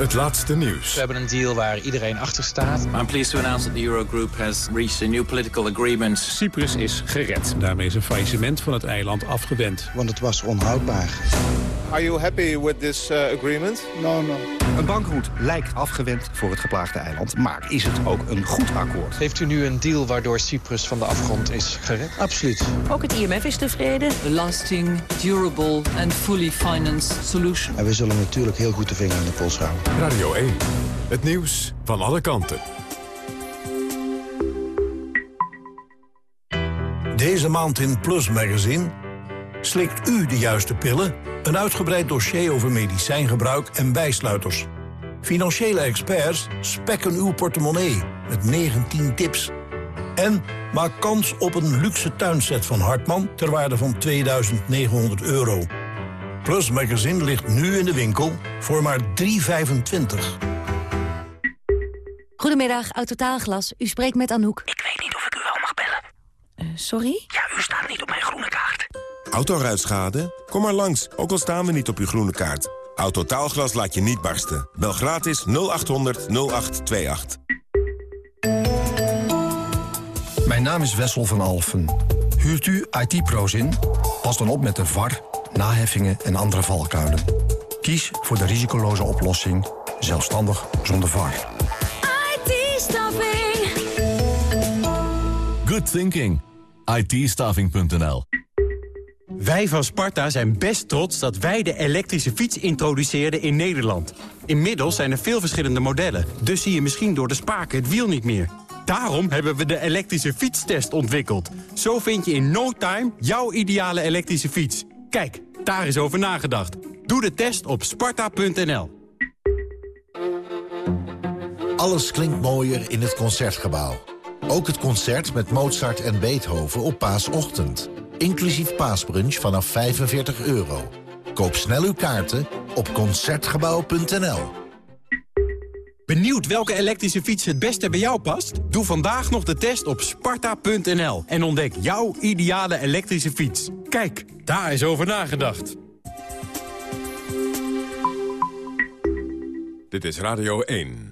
Het laatste nieuws. We hebben een deal waar iedereen achter staat. I'm pleased to announce that the Eurogroup has reached a new political agreement. Cyprus is gered. Daarmee is een faillissement van het eiland afgewend. Want het was onhoudbaar. Are you happy with this uh, agreement? No, no. Een bankroet lijkt afgewend voor het geplaagde eiland. Maar is het ook een goed akkoord? Heeft u nu een deal waardoor Cyprus van de afgrond is gered? Absoluut. Ook het IMF is tevreden. A lasting, durable and fully financed solution. En we zullen natuurlijk heel goed de vinger aan de pols houden. Radio 1. Het nieuws van alle kanten. Deze maand in Plus Magazine... Slikt u de juiste pillen? Een uitgebreid dossier over medicijngebruik en bijsluiters. Financiële experts spekken uw portemonnee met 19 tips. En maak kans op een luxe tuinset van Hartman ter waarde van 2900 euro. Plus Magazine ligt nu in de winkel voor maar 3,25. Goedemiddag, Autotaalglas. U spreekt met Anouk. Ik weet niet of ik u wel mag bellen. Uh, sorry? Ja, u staat niet op mijn groene kaart. Autoruitschade? Kom maar langs, ook al staan we niet op uw groene kaart. Autotaalglas laat je niet barsten. Bel gratis 0800 0828. Mijn naam is Wessel van Alfen. Huurt u IT-pro's in? Pas dan op met de VAR, naheffingen en andere valkuilen. Kies voor de risicoloze oplossing Zelfstandig zonder VAR. IT-staffing. Good thinking. IT-staffing.nl Wij van Sparta zijn best trots dat wij de elektrische fiets introduceerden in Nederland. Inmiddels zijn er veel verschillende modellen, dus zie je misschien door de spaken het wiel niet meer. Daarom hebben we de elektrische fietstest ontwikkeld. Zo vind je in no time jouw ideale elektrische fiets. Kijk, daar is over nagedacht. Doe de test op sparta.nl. Alles klinkt mooier in het Concertgebouw. Ook het concert met Mozart en Beethoven op paasochtend. Inclusief paasbrunch vanaf 45 euro. Koop snel uw kaarten op Concertgebouw.nl. Benieuwd welke elektrische fiets het beste bij jou past? Doe vandaag nog de test op sparta.nl en ontdek jouw ideale elektrische fiets. Kijk, daar is over nagedacht. Dit is Radio 1.